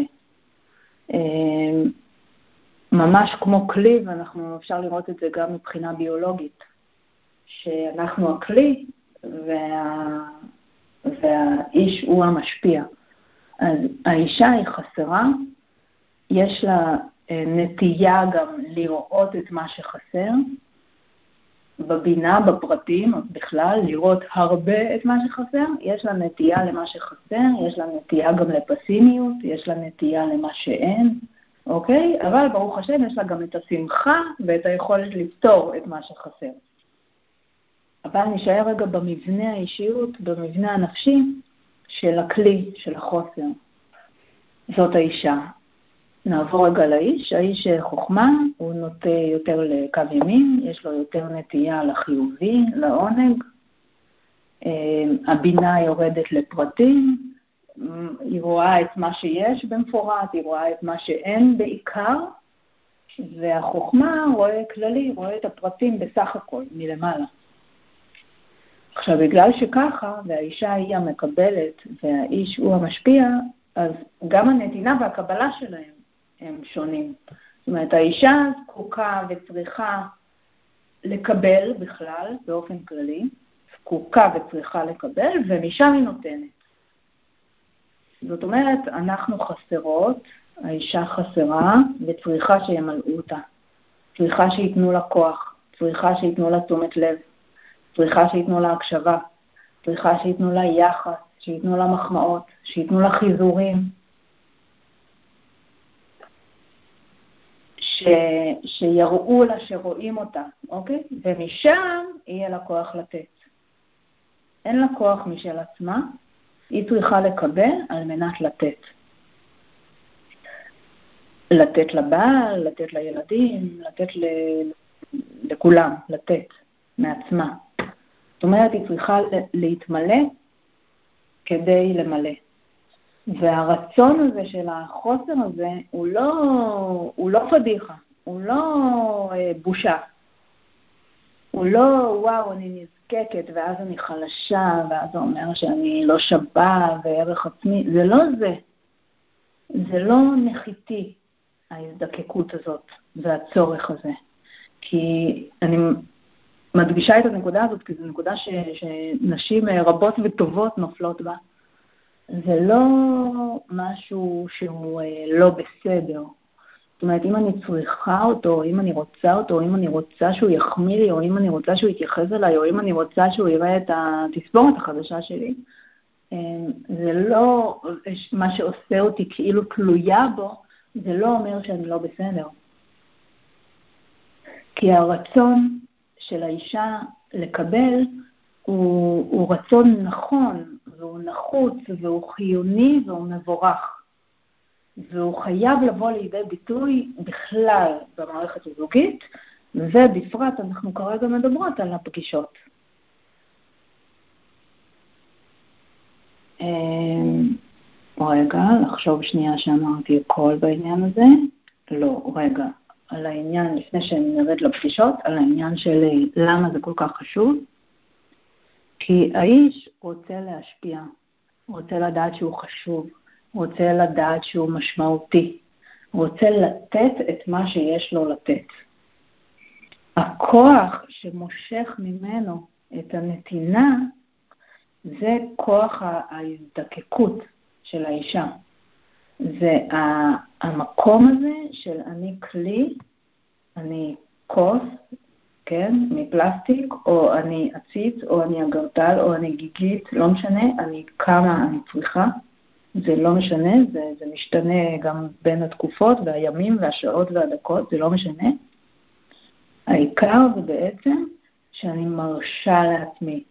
B: אה, ממש כמו כלי, ואנחנו אפשר לראות את זה גם מבחינה ביולוגית. שאנחנו הכלי וה... והאיש הוא המשפיע. אז האישה היא חסרה, יש לה נטייה גם לראות את מה שחסר, בבינה, בפרטים, בכלל, לראות הרבה את מה שחסר, יש לה נטייה למה שחסר, יש לה נטייה גם לפסימיות, יש לה נטייה למה שאין, אוקיי? אבל ברוך השם יש לה גם את השמחה ואת היכולת לפתור את מה שחסר. אבל נשאר רגע במבנה האישיות, במבנה הנפשי של הכלי, של החוסר. זאת האישה. נעבור רגע לאיש. האיש חוכמה, הוא נוטה יותר לקו ימין, יש לו יותר נטייה לחיובי, לעונג. אה, הבינה יורדת לפרטים, היא רואה את מה שיש במפורט, היא רואה את מה שאין בעיקר, והחוכמה רואה כללי, רואה את הפרטים בסך הכל, מלמעלה. עכשיו, בגלל שככה, והאישה היא המקבלת והאיש הוא המשפיע, אז גם הנתינה והקבלה שלהם הם שונים. זאת אומרת, האישה זקוקה וצריכה לקבל בכלל, באופן כללי, זקוקה וצריכה לקבל, ומשם היא נותנת. זאת אומרת, אנחנו חסרות, האישה חסרה, וצריכה שימלאו אותה. צריכה שייתנו לה כוח, צריכה שייתנו לה תשומת לב, צריכה שייתנו לה הקשבה, צריכה שייתנו לה יחס, שייתנו לה מחמאות, שייתנו לה חיזורים, ש... שיראו לה שרואים אותה, אוקיי? ומשם יהיה לה כוח לתת. אין לה כוח משל עצמה, היא צריכה לקבל על מנת לתת. לתת לבעל, לתת לילדים, לתת ל... לכולם, לתת מעצמה. זאת אומרת, היא צריכה להתמלא כדי למלא. והרצון הזה של החוסר הזה הוא לא, הוא לא פדיחה, הוא לא אה, בושה. הוא לא, וואו, אני נזקקת, ואז אני חלשה, ואז זה אומר שאני לא שווה, וערך עצמי, זה לא זה. זה לא נחיתי, ההזדקקות הזאת והצורך הזה. כי אני מדגישה את הנקודה הזאת, כי זו נקודה ש, שנשים רבות וטובות נופלות בה. זה לא משהו שהוא אה, לא בסדר. זאת אומרת, אם אני צריכה אותו, או אם אני רוצה אותו, או אם אני רוצה שהוא יחמיא לי, או אם אני רוצה שהוא יתייחס אליי, או אם אני רוצה שהוא יראה את התספורת החדשה שלי, אה, זה לא מה שעושה אותי כאילו תלויה בו, זה לא אומר שאני לא בסדר. כי הרצון של האישה לקבל הוא, הוא רצון נכון, נחוץ, והוא חיוני, והוא מבורך. והוא חייב לבוא לידי ביטוי בכלל במערכת הזוגית, ובפרט אנחנו כרגע מדברות על הפגישות. אמ, רגע, לחשוב שנייה שאמרתי הכל בעניין הזה. לא, רגע, על העניין, לפני שנרד לפגישות, על העניין של למה זה כל כך חשוב. כי האיש רוצה להשפיע. רוצה לדעת שהוא חשוב, רוצה לדעת שהוא משמעותי, רוצה לתת את מה שיש לו לתת. הכוח שמושך ממנו את הנתינה זה כוח ההזדקקות של האישה. זה המקום הזה של אני כלי, אני כוס, כן, מפלסטיק, או אני עציץ, או אני אגרטל, או אני גיגית, לא משנה, אני כמה אני צריכה, זה לא משנה, זה, זה משתנה גם בין התקופות והימים והשעות והדקות, זה לא משנה. העיקר זה בעצם שאני מרשה לעצמי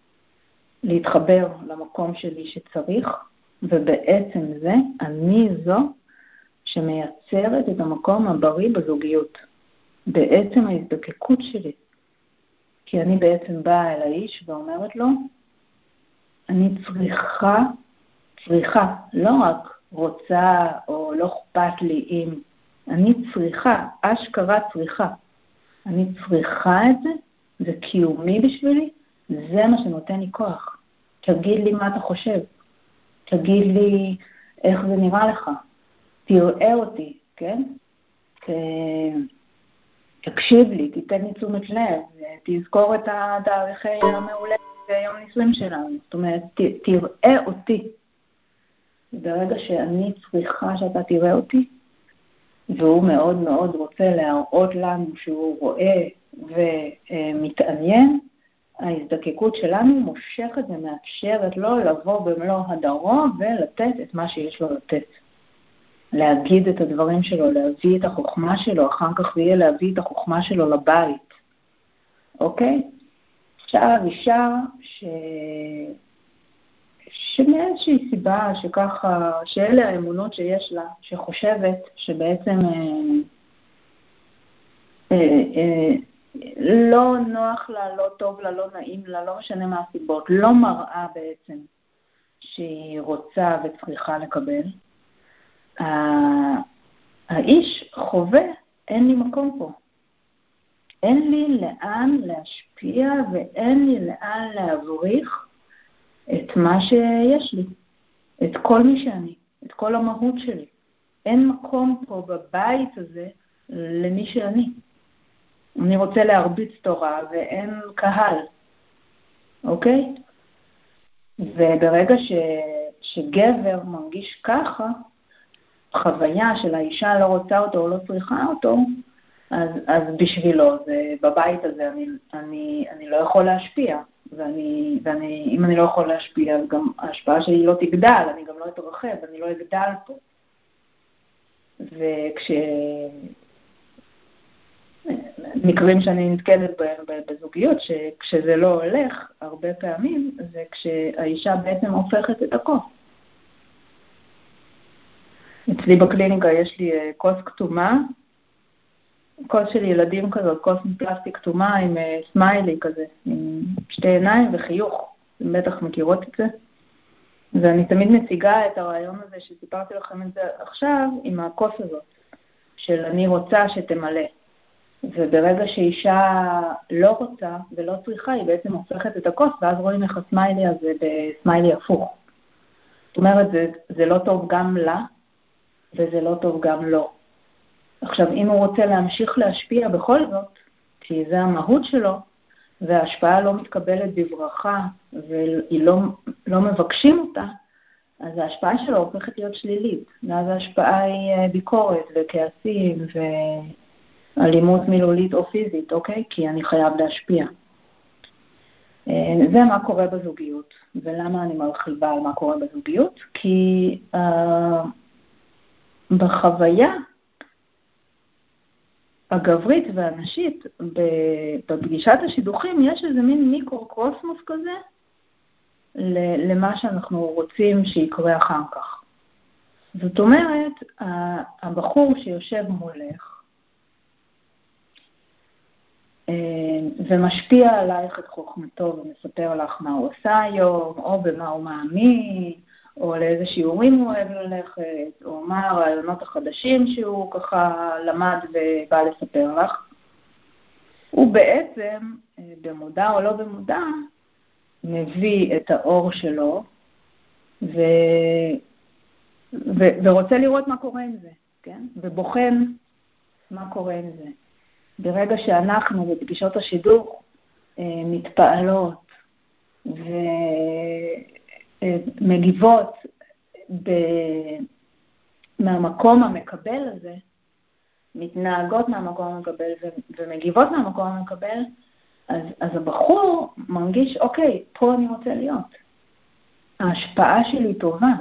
B: להתחבר למקום שלי שצריך, ובעצם זה אני זו שמייצרת את המקום הבריא בזוגיות. בעצם ההזדקקות שלי. כי אני בעצם באה אל האיש ואומרת לו, אני צריכה, צריכה, לא רק רוצה או לא אכפת לי אם, אני צריכה, אשכרה צריכה. אני צריכה את זה, זה קיומי בשבילי, זה מה שנותן לי כוח. תגיד לי מה אתה חושב, תגיד לי איך זה נראה לך, תראה אותי, כן? תקשיב לי, תיתן לי תשומת לב, תזכור את התאריכי יום מעולה ויום נישואים שלנו. זאת אומרת, תראה אותי. ברגע שאני צריכה שאתה תראה אותי, והוא מאוד מאוד רוצה להראות לנו שהוא רואה ומתעניין, ההזדקקות שלנו מושכת ומאפשרת לו לבוא במלוא הדרו ולתת את מה שיש לו לתת. להגיד את הדברים שלו, להביא את החוכמה שלו, אחר כך זה יהיה להביא את החוכמה שלו לבית, אוקיי? עכשיו אישה ש... שמאיזושהי סיבה שככה, שאלה האמונות שיש לה, שחושבת שבעצם אה, אה, אה, לא נוח לה, לא טוב לה, לא נעים לה, לא משנה מה הסיבות, לא מראה בעצם שהיא רוצה וצריכה לקבל, האיש חווה, אין לי מקום פה. אין לי לאן להשפיע ואין לי לאן להבריך את מה שיש לי, את כל מי שאני, את כל המהות שלי. אין מקום פה בבית הזה למי שאני. אני רוצה להרביץ תורה ואין קהל, אוקיי? וברגע ש, שגבר מרגיש ככה, חוויה של האישה לא רוצה אותו או לא צריכה אותו, אז, אז בשבילו, זה, בבית הזה אני, אני, אני לא יכול להשפיע. ואני, ואני, אני לא יכול להשפיע, אז גם ההשפעה שלי לא תגדל, אני גם לא אתרחב, אני לא אגדל פה. וכש... מקרים שאני נתקלת בהם בזוגיות, שכשזה לא הולך, הרבה פעמים, זה כשהאישה בעצם הופכת את הכוס. אצלי בקליניקה יש לי אה, כוס כתומה, כוס של ילדים כזאת, כוס מפלסטיק כתומה עם אה, סמיילי כזה, עם שתי עיניים וחיוך, אתם בטח מכירות את זה. ואני תמיד מציגה את הרעיון הזה שסיפרתי לכם את זה עכשיו, עם הכוס הזאת, של אני רוצה שתמלא. וברגע שאישה לא רוצה ולא צריכה, היא בעצם הופכת את הכוס, ואז רואים איך הסמיילי הזה בסמיילי הפוך. זאת אומרת, זה, זה לא טוב גם לה, וזה לא טוב גם לו. עכשיו, אם הוא רוצה להמשיך להשפיע בכל זאת, כי זה המהות שלו, וההשפעה לא מתקבלת בברכה והיא לא, לא מבקשים אותה, אז ההשפעה שלו הופכת להיות שלילית. ואז ההשפעה היא אה, ביקורת וכעסים ואלימות מילולית או פיזית, אוקיי? כי אני חייב להשפיע. אה, זה מה קורה בזוגיות. ולמה אני מרחיבה על מה קורה בזוגיות? כי uh, בחוויה הגברית והנשית, בפגישת השידוכים יש איזה מין מיקרו-קוסמוס כזה למה שאנחנו רוצים שיקרה אחר כך. זאת אומרת, הבחור שיושב מולך אה, ומשפיע עלייך את חוכמתו ומספר לך מה הוא עשה היום, או במה הוא מאמין, או לאיזה שיעורים הוא אוהב ללכת, או מה הרעיונות החדשים שהוא ככה למד ובא לספר לך. הוא בעצם, אה, במודע או לא במודע, מביא את האור שלו ו, ו, ורוצה לראות מה קורה עם זה, כן? ובוחן מה קורה עם זה. ברגע שאנחנו בפגישות השידור אה, מתפעלות ומגיבות מהמקום המקבל הזה, מתנהגות מהמקום המקבל ומגיבות מהמקום המקבל, אז, אז הבחור מרגיש, אוקיי, פה אני רוצה להיות. ההשפעה שלי טובה,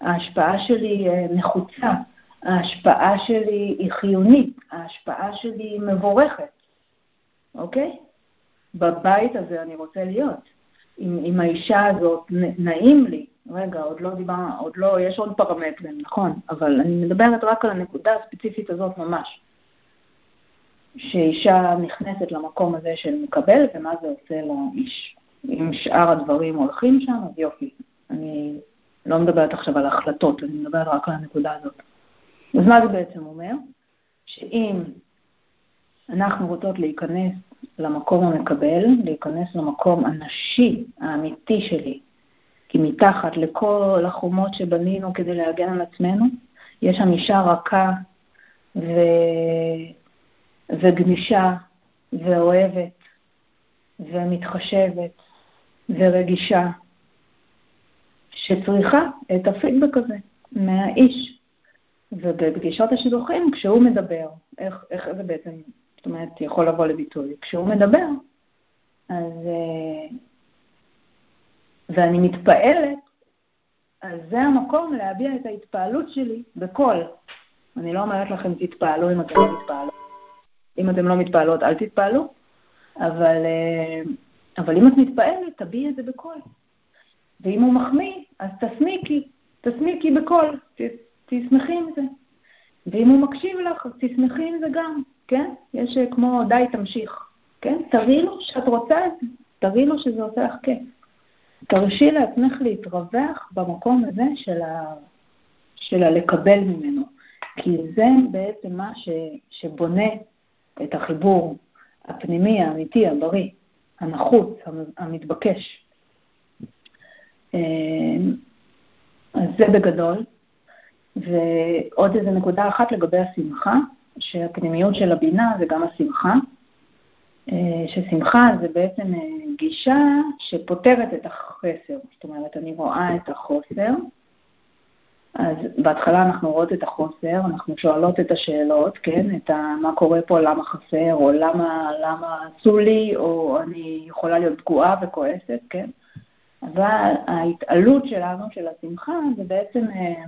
B: ההשפעה שלי אה, נחוצה, ההשפעה שלי היא חיונית, ההשפעה שלי מבורכת, אוקיי? בבית הזה אני רוצה להיות. עם, עם האישה הזאת נעים לי. רגע, עוד לא דיברנו, עוד לא, יש עוד פרמטרים, נכון, אבל אני מדברת רק על הנקודה הספציפית הזאת ממש. שאישה נכנסת למקום הזה של מקבל, ומה זה עושה לאיש. אם שאר הדברים הולכים שם, אז יופי. אני לא מדברת עכשיו על החלטות, אני מדברת רק על הנקודה הזאת. אז מה זה בעצם אומר? שאם אנחנו רוצות להיכנס למקום המקבל, להיכנס למקום הנשי האמיתי שלי, כי מתחת לכל החומות שבנינו כדי להגן על עצמנו, יש שם אישה רכה ו... וגמישה ואוהבת ומתחשבת ורגישה, שצריכה את הפידבק הזה מהאיש. ובפגישות השידוכים, כשהוא מדבר, איך, איך זה בעצם, זאת אומרת, יכול לבוא לביטוי? כשהוא מדבר, אז... אה, ואני מתפעלת, אז זה המקום להביע את ההתפעלות שלי בקול. אני לא אומרת לכם תתפעלו אם אתם לא תתפעלו. אם אתם לא מתפעלות, אל תתפעלו, אבל, אה, אבל אם את מתפעלת, תביעי את זה בקול. ואם הוא מחמיא, אז תסמיקי, תסמיקי בקול, תשמחי עם זה. ואם הוא מקשיב לך, אז תשמחי עם זה גם, כן? יש אה, כמו די תמשיך, כן? תראי לו שאת רוצה את זה, תראי לו שזה עושה לך כיף. תרשי לעצמך להתרווח במקום הזה של, ה... של הלקבל ממנו, כי זה בעצם מה ש... שבונה את החיבור הפנימי, האמיתי, הבריא, הנחוץ, המתבקש. אמ, אז זה בגדול. ועוד איזו נקודה אחת לגבי השמחה, שהפנימיות של הבינה זה גם השמחה, אה, ששמחה זה בעצם אה, גישה שפותרת את החסר. זאת אומרת, אני רואה את החוסר, אז בהתחלה אנחנו רואות את החוסר, אנחנו שואלות את השאלות, כן, את ה, מה קורה פה, למה חסר, או למה, למה עשו לי, או אני יכולה להיות פגועה וכועסת, כן, אבל ההתעלות שלנו, של השמחה, זה בעצם, אה,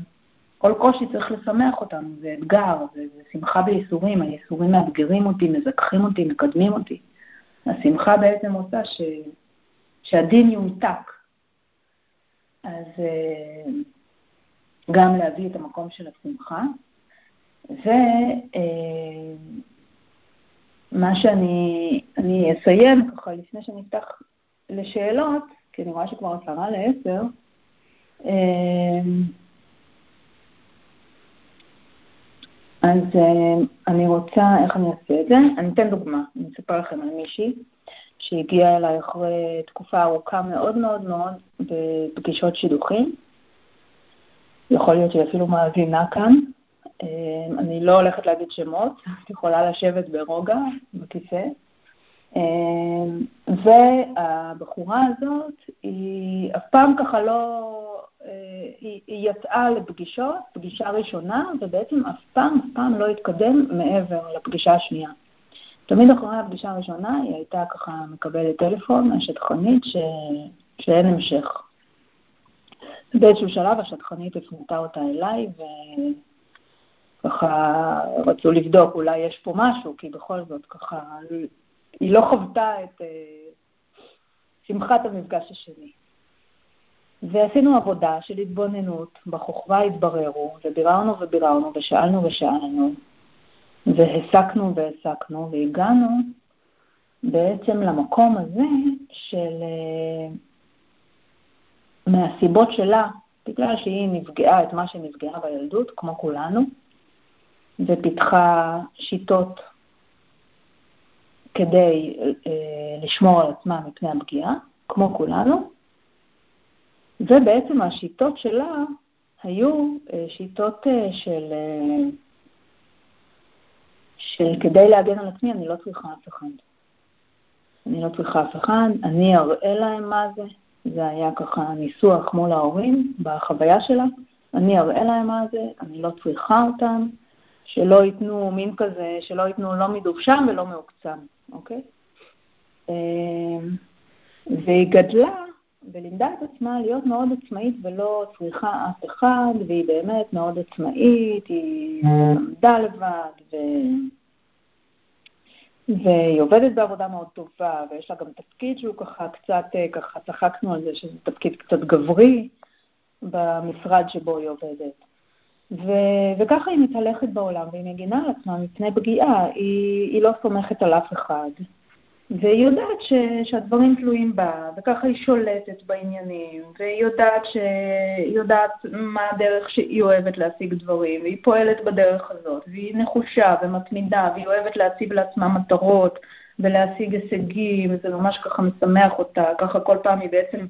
B: כל קושי צריך לשמח אותנו, זה אתגר, זה, זה שמחה בייסורים, הייסורים מאתגרים אותי, מזכחים אותי, מקדמים אותי. השמחה בעצם עושה ש, שהדין יומתק. אז אה, גם להביא את המקום של השמחה, ומה אה, שאני אני אסיים ככה לפני שנפתח לשאלות, כי אני רואה שכבר עשרה לעשר, אה, אז אני רוצה, איך אני אעשה את זה? אני אתן דוגמה, אני אספר לכם על מישהי שהגיעה אליי אחרי תקופה ארוכה מאוד מאוד מאוד בפגישות שידוכים. יכול להיות שהיא אפילו מאזינה כאן. אמ, אני לא הולכת להגיד שמות, את יכולה לשבת ברוגע בכיסא. אמ, והבחורה הזאת, היא אף פעם ככה לא... אה, היא, היא יצאה לפגישות, פגישה ראשונה, ובעצם אף פעם, אף פעם לא התקדם מעבר לפגישה השנייה. תמיד אחרי הפגישה הראשונה היא הייתה ככה מקבלת טלפון מהשטחנית ש... שאין המשך. באיזשהו שלב השטחנית הפנתה אותה אליי, וככה רצו לבדוק, אולי יש פה משהו, כי בכל זאת ככה, היא לא חוותה את uh, שמחת המפגש השני. ועשינו עבודה של התבוננות, בחוכבה התבררו, וביררנו וביררנו, ושאלנו ושאלנו, והסקנו והסקנו, והגענו בעצם למקום הזה של... Uh, מהסיבות שלה, בגלל שהיא נפגעה את מה שנפגעה בילדות, כמו כולנו, ופיתחה שיטות כדי אה, לשמור על עצמה מפני הפגיעה, כמו כולנו, ובעצם השיטות שלה היו שיטות של, של כדי להגן על עצמי אני לא צריכה אף אחד. אני לא צריכה אף אחד, אני אראה להם מה זה, זה היה ככה ניסוח מול ההורים בחוויה שלה, אני אראה להם מה זה, אני לא צריכה אותם, שלא ייתנו מין כזה, שלא ייתנו לא מדובשם ולא מעוקצם, אוקיי? אמ, והיא גדלה ולימדה את עצמה להיות מאוד עצמאית ולא צריכה אף אחד, והיא באמת מאוד עצמאית, היא למדה לבד, ו... והיא עובדת בעבודה מאוד טובה, ויש לה גם תפקיד שהוא ככה קצת, ככה צחקנו על זה, שזה תפקיד קצת גברי במשרד שבו היא עובדת. ו- וככה היא מתהלכת בעולם, והיא מגינה על עצמה מפני פגיעה, היא, היא לא סומכת על אף אחד. והיא יודעת ש, שהדברים תלויים בה, וככה היא שולטת בעניינים, והיא יודעת, ש, יודעת מה הדרך שהיא אוהבת להשיג דברים, והיא פועלת בדרך הזאת, והיא נחושה ומתמידה, והיא אוהבת להציב לעצמה מטרות ולהשיג הישגים, וזה ממש ככה משמח אותה, ככה כל פעם היא בעצם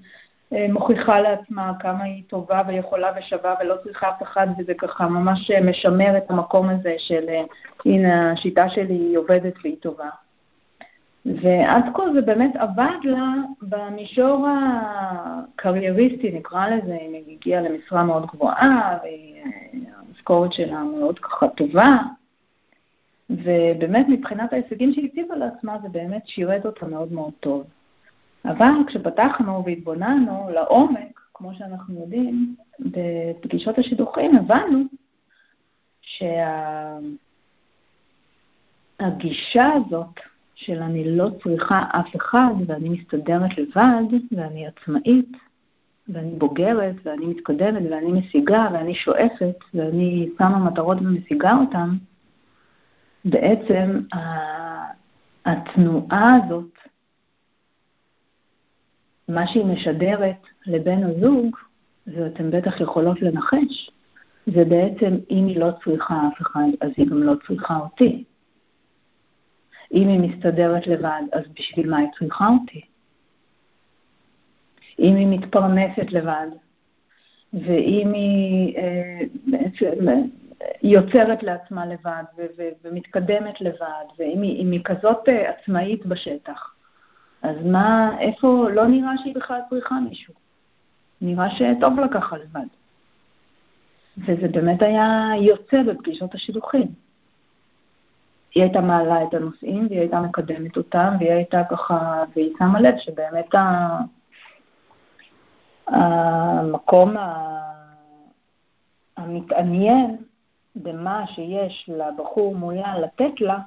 B: מוכיחה לעצמה כמה היא טובה ויכולה ושווה ולא צריכה אף אחד, וזה ככה ממש משמר את המקום הזה של אה, הנה השיטה שלי היא עובדת והיא טובה. ועד כה זה באמת עבד לה במישור הקרייריסטי, נקרא לזה, אם היא הגיעה למשרה מאוד גבוהה, והמשכורת שלה מאוד ככה טובה, ובאמת מבחינת ההישגים שהיא הציבה לעצמה, זה באמת שירת אותה מאוד מאוד טוב. אבל כשפתחנו והתבוננו לעומק, כמו שאנחנו יודעים, בפגישות השידוכים הבנו שהגישה הזאת של אני לא צריכה אף אחד ואני מסתדרת לבד ואני עצמאית ואני בוגרת ואני מתקדמת ואני משיגה ואני שואפת ואני שמה מטרות ומשיגה אותן, בעצם התנועה הזאת, מה שהיא משדרת לבן הזוג, ואתם בטח יכולות לנחש, זה בעצם אם היא לא צריכה אף אחד, אז היא גם לא צריכה אותי. אם היא מסתדרת לבד, אז בשביל מה היא צריכה אותי? אם היא מתפרנסת לבד, ואם היא אה, בעצם אה, יוצרת לעצמה לבד ומתקדמת לבד, ואם היא, היא כזאת אה, עצמאית בשטח, אז מה, איפה, לא נראה שהיא בכלל צריכה מישהו. נראה שטוב לה ככה לבד. וזה באמת היה יוצא בפגישות השידוכים. היא הייתה מעלה את הנושאים והיא הייתה מקדמת אותם, והיא הייתה ככה, והיא שמה לב שבאמת המקום המתעניין במה שיש לבחור מולה לתת לה,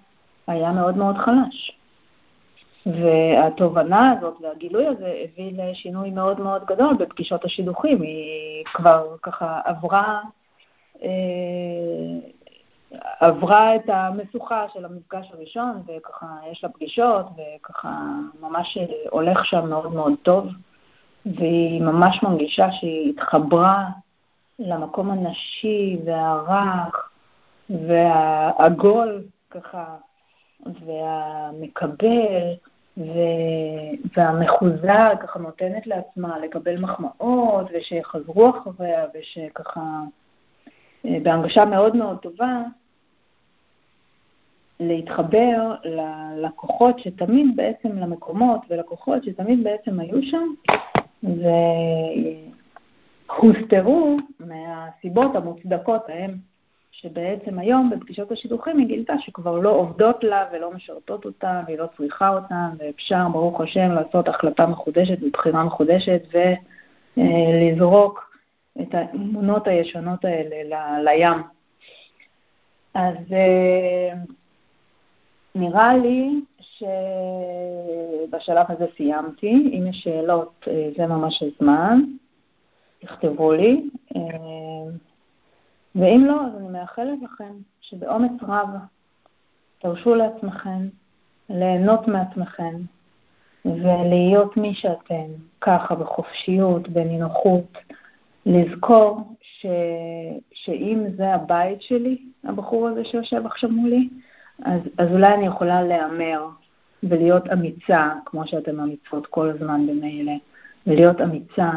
B: היה מאוד מאוד חלש. והתובנה הזאת והגילוי הזה הביא לשינוי מאוד מאוד גדול בפגישות השידוכים. היא כבר ככה עברה אה, עברה את המשוכה של המפגש הראשון, וככה יש לה פגישות, וככה ממש הולך שם מאוד מאוד טוב, והיא ממש מרגישה שהיא התחברה למקום הנשי והרך והעגול, ככה, והמקבל, ו... והמחוזה ככה נותנת לעצמה לקבל מחמאות, ושיחזרו אחריה, ושככה, אה, בהנגשה מאוד מאוד טובה, להתחבר ללקוחות שתמיד בעצם, למקומות ולקוחות שתמיד בעצם היו שם, והוסתרו מהסיבות המוצדקות ההם, שבעצם היום בפגישות השידוכים היא גילתה שכבר לא עובדות לה ולא משרתות אותה והיא לא צריכה אותה, ואפשר, ברוך השם, לעשות החלטה מחודשת ובחירה מחודשת ולזרוק את האמונות הישנות האלה לים. אז אה, נראה לי שבשלב הזה סיימתי. אם יש שאלות, אה, זה ממש הזמן. תכתבו לי. ואם לא, אז אני מאחלת לכם שבאומץ רב תרשו לעצמכם ליהנות מעצמכם ולהיות מי שאתם, ככה בחופשיות, בנינוחות, לזכור ש... שאם זה הבית שלי, הבחור הזה שיושב עכשיו מולי, אז, אז אולי אני יכולה להמר ולהיות אמיצה, כמו שאתן אמיצות כל הזמן במילא, ולהיות אמיצה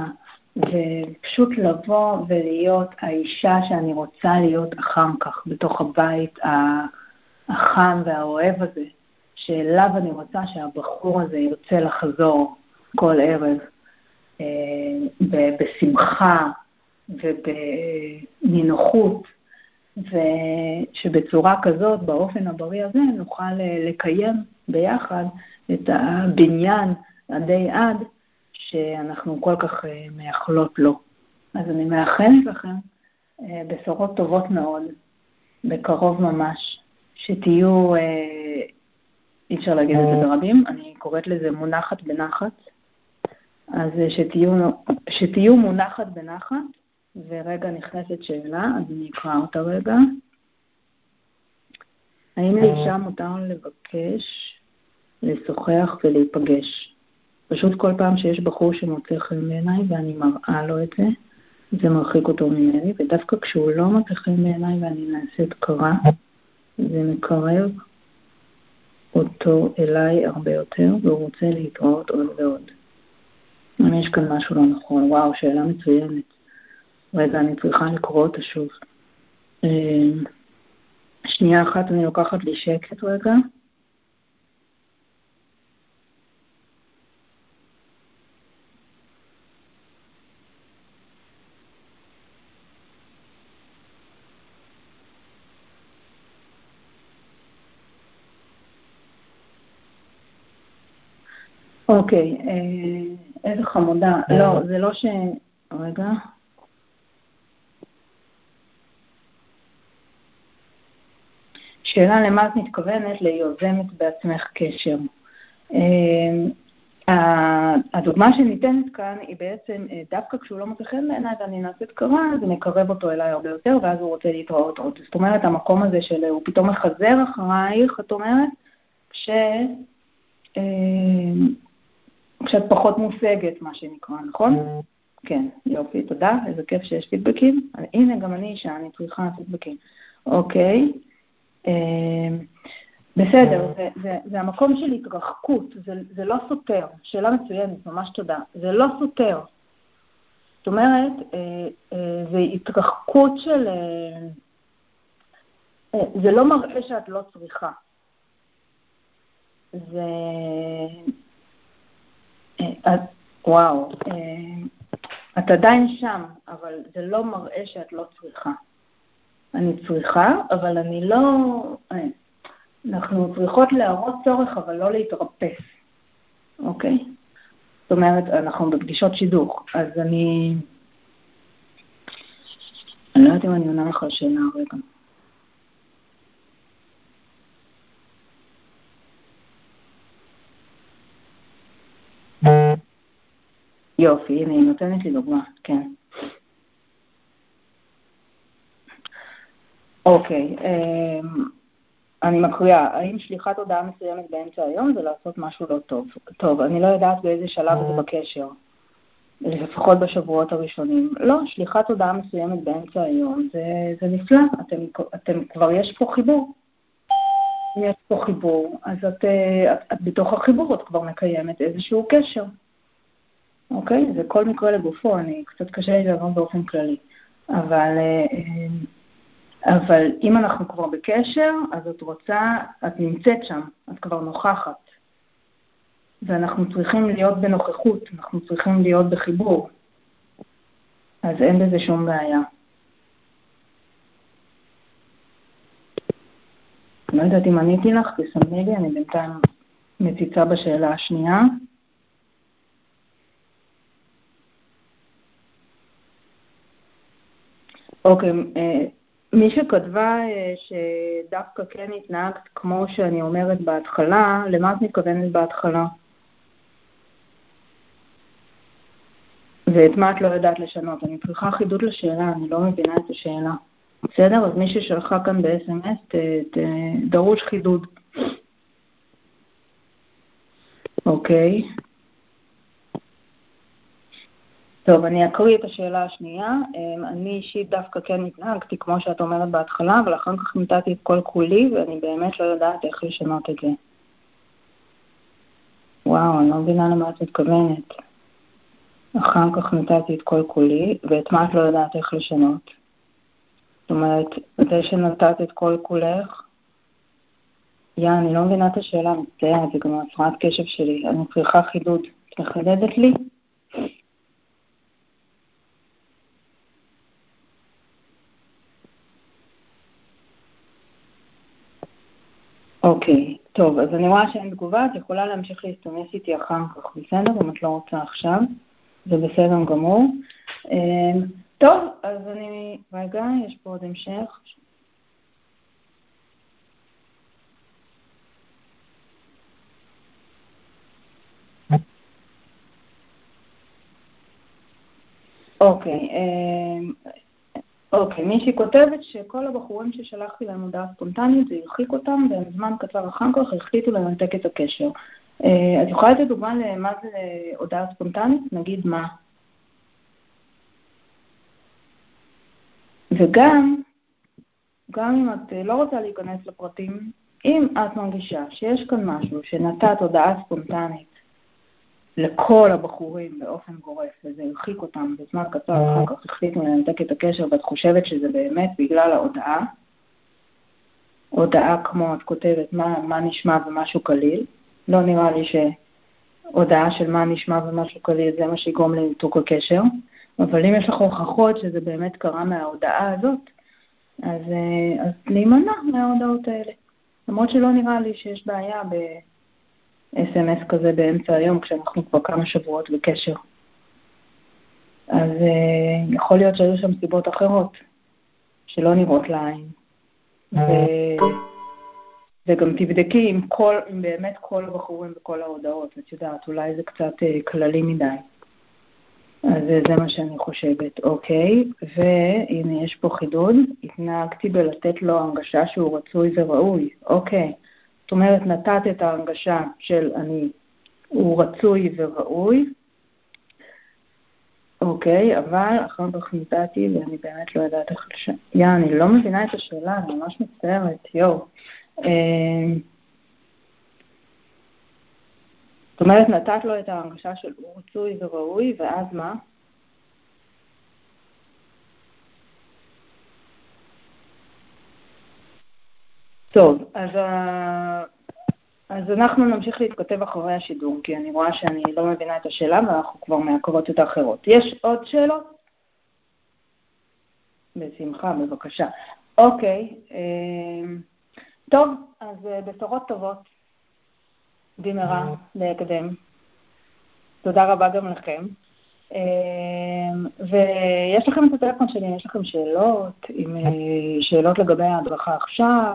B: ופשוט לבוא ולהיות האישה שאני רוצה להיות אחר כך, בתוך הבית החם והאוהב הזה, שאליו אני רוצה שהבחור הזה ירצה לחזור כל ערב, אה, בשמחה ובנינוחות, ושבצורה כזאת, באופן הבריא הזה, נוכל אה, לקיים ביחד את הבניין עדי עד שאנחנו כל כך אה, מייחלות לו. אז אני מאחלת לכם בשורות טובות מאוד, בקרוב ממש, שתהיו, אי אפשר להגיד את זה ברבים, אני קוראת לזה מונחת בנחת, אז שתהיו, שתהיו מונחת בנחת, ורגע נכנסת שאלה, אז אני אקרא אותה רגע. האם לאישה מותר לבקש לשוחח ולהיפגש? פשוט כל פעם שיש בחור שמוצא חן בעיניי ואני מראה לו את זה, זה מרחיק אותו ממני, ודווקא כשהוא לא מוצא חן בעיניי ואני נעשית קרה, זה מקרב אותו אליי הרבה יותר, והוא רוצה להתראות עוד ועוד. אם יש כאן משהו לא נכון, וואו, שאלה מצוינת. רגע, אני צריכה לקרוא אותה שוב. אה, שנייה אחת אני לוקחת לי שקט רגע. אוקיי, אה, איזה חמודה. לא, זה לא ש... רגע. שאלה למה את מתכוונת ליוזמת בעצמך קשר. אה, הדוגמה שניתנת כאן היא בעצם, אה, דווקא כשהוא לא מוצא חן בעיניי ואני נעשית קרה, זה מקרב אותו אליי הרבה יותר, ואז הוא רוצה להתראות עוד. זאת אומרת, המקום הזה של הוא פתאום מחזר אחרייך, את אומרת, כש... כשאת פחות מושגת, מה שנקרא, נכון? כן, יופי, תודה, איזה כיף שיש פידבקים. הנה, גם אני אישה, אני צריכה פידבקים. אוקיי. אמ, בסדר, זה, זה, זה המקום של התרחקות, זה, זה לא סותר. שאלה מצוינת, ממש תודה. זה לא סותר. זאת אומרת, אה, אה, זה התרחקות של... אה, זה לא מראה שאת לא צריכה. זה... את, וואו, את עדיין שם, אבל זה לא מראה שאת לא צריכה. אני צריכה, אבל אני לא... אנחנו צריכות להראות צורך, אבל לא להתרפס, אוקיי? זאת אומרת, אנחנו בפגישות שידוך, אז אני... אני לא יודעת אם אני עונה לך על שאלה רגע. יופי, הנה, היא נותנת לי דוגמה, כן. אוקיי, אמ, אני מקריאה, האם שליחת הודעה מסוימת באמצע היום זה לעשות משהו לא טוב? טוב, אני לא יודעת באיזה שלב זה בקשר, לפחות בשבועות הראשונים. לא, שליחת הודעה מסוימת באמצע היום זה, זה נפלא, אתם, אתם, כבר יש פה חיבור. אם יש פה חיבור, אז את, את, את בתוך החיבור את כבר מקיימת איזשהו קשר. אוקיי? זה כל מקרה לגופו, אני קצת קשה לי לעבור באופן כללי. אבל, אה, אבל אם אנחנו כבר בקשר, אז את רוצה, את נמצאת שם, את כבר נוכחת. ואנחנו צריכים להיות בנוכחות, אנחנו צריכים להיות בחיבור. אז אין בזה שום בעיה. אני לא יודעת אם עניתי לך, תסמני לי, אני בינתיים מציצה בשאלה השנייה. אוקיי, אה, מי שכתבה אה, שדווקא כן התנהגת כמו שאני אומרת בהתחלה, למה את מתכוונת בהתחלה? ואת מה את לא יודעת לשנות? אני צריכה חידוד לשאלה, אני לא מבינה את השאלה. בסדר? אז מי ששלחה כאן ב-SMS, דרוש חידוד. אוקיי. טוב, אני אקריא את השאלה השנייה. אמ, אני אישית דווקא כן התנהגתי, כמו שאת אומרת בהתחלה, אבל אחר כך נתתי את כל כולי, ואני באמת לא יודעת איך לשנות את זה. וואו, אני לא מבינה למה את מתכוונת. אחר כך נתתי את כל כולי, ואת מה את לא יודעת איך לשנות? זאת אומרת, זה שנתת את כל כולך, יא, אני לא מבינה את השאלה, מצטערת, זה גם הפרעת קשב שלי, אני צריכה חידוד. את מחדדת לי? אוקיי, טוב, אז אני רואה שאין תגובה, את יכולה להמשיך להסתמס איתי אחר כך, בסדר? אם את לא רוצה עכשיו, זה בסדר גמור. אמ, טוב, אז אני, רגע, יש פה עוד המשך. אוקיי, אמ, אוקיי, מישהי כותבת שכל הבחורים ששלחתי להם הודעה ספונטנית, זה הרחיק אותם, והם זמן קצר אחר כך החליטו לנתק את הקשר. אה, את יכולה לתת דוגמה למה זה הודעה ספונטנית? נגיד מה? וגם, גם אם את לא רוצה להיכנס לפרטים, אם את מרגישה שיש כאן משהו שנתת הודעה ספונטנית לכל הבחורים באופן גורף, וזה הרחיק אותם בזמן קצר, אחר כך החליטו לנתק את הקשר, ואת חושבת שזה באמת בגלל ההודעה, הודעה כמו את כותבת מה, מה נשמע ומשהו קליל, לא נראה לי שהודעה של מה נשמע ומשהו קליל זה מה שיגרום לניתוק הקשר, אבל אם יש לך הוכחות שזה באמת קרה מההודעה הזאת, אז, אה, אז להימנע מההודעות האלה. למרות שלא נראה לי שיש בעיה ב... אס.אם.אס כזה באמצע היום, כשאנחנו כבר כמה שבועות בקשר. אז uh, יכול להיות שהיו שם סיבות אחרות, שלא נראות לעין. ו... וגם תבדקי עם, כל, עם באמת כל הבחורים וכל ההודעות, את יודעת, אולי זה קצת uh, כללי מדי. אז זה מה שאני חושבת, אוקיי. והנה, יש פה חידוד, התנהגתי בלתת לו הרגשה שהוא רצוי וראוי, אוקיי. זאת אומרת, נתת את ההרגשה של אני, הוא רצוי וראוי, אוקיי, אבל אחר כך נתתי ואני באמת לא יודעת איך לש... יא, אני לא מבינה את השאלה, אני ממש מצטערת, יואו. אמ, זאת אומרת, נתת לו את ההרגשה של הוא רצוי וראוי, ואז מה? טוב, אז, אה, אז אנחנו נמשיך להתכתב אחרי השידור, כי אני רואה שאני לא מבינה את השאלה ואנחנו כבר מעקבות את האחרות. יש עוד שאלות? בשמחה, בבקשה. אוקיי, אה, טוב, אז אה, בשורות טובות במהרה, בהקדם. תודה רבה גם לכם. ויש לכם את הטלפון שלי, יש לכם שאלות, עם שאלות לגבי ההדרכה עכשיו,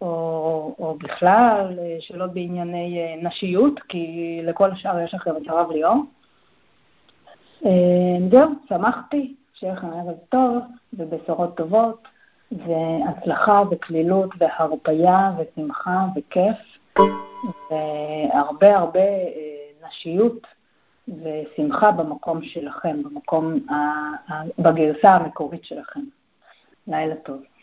B: או, או בכלל שאלות בענייני אה, נשיות, כי לכל השאר יש לכם את הרב ליאור. אה, זהו, שמחתי, שיהיה לכם ערב טוב ובשורות טובות, והצלחה וקלילות והרפייה ושמחה וכיף, והרבה הרבה אה, נשיות ושמחה במקום שלכם, במקום, בגרסה המקורית שלכם. לילה טוב.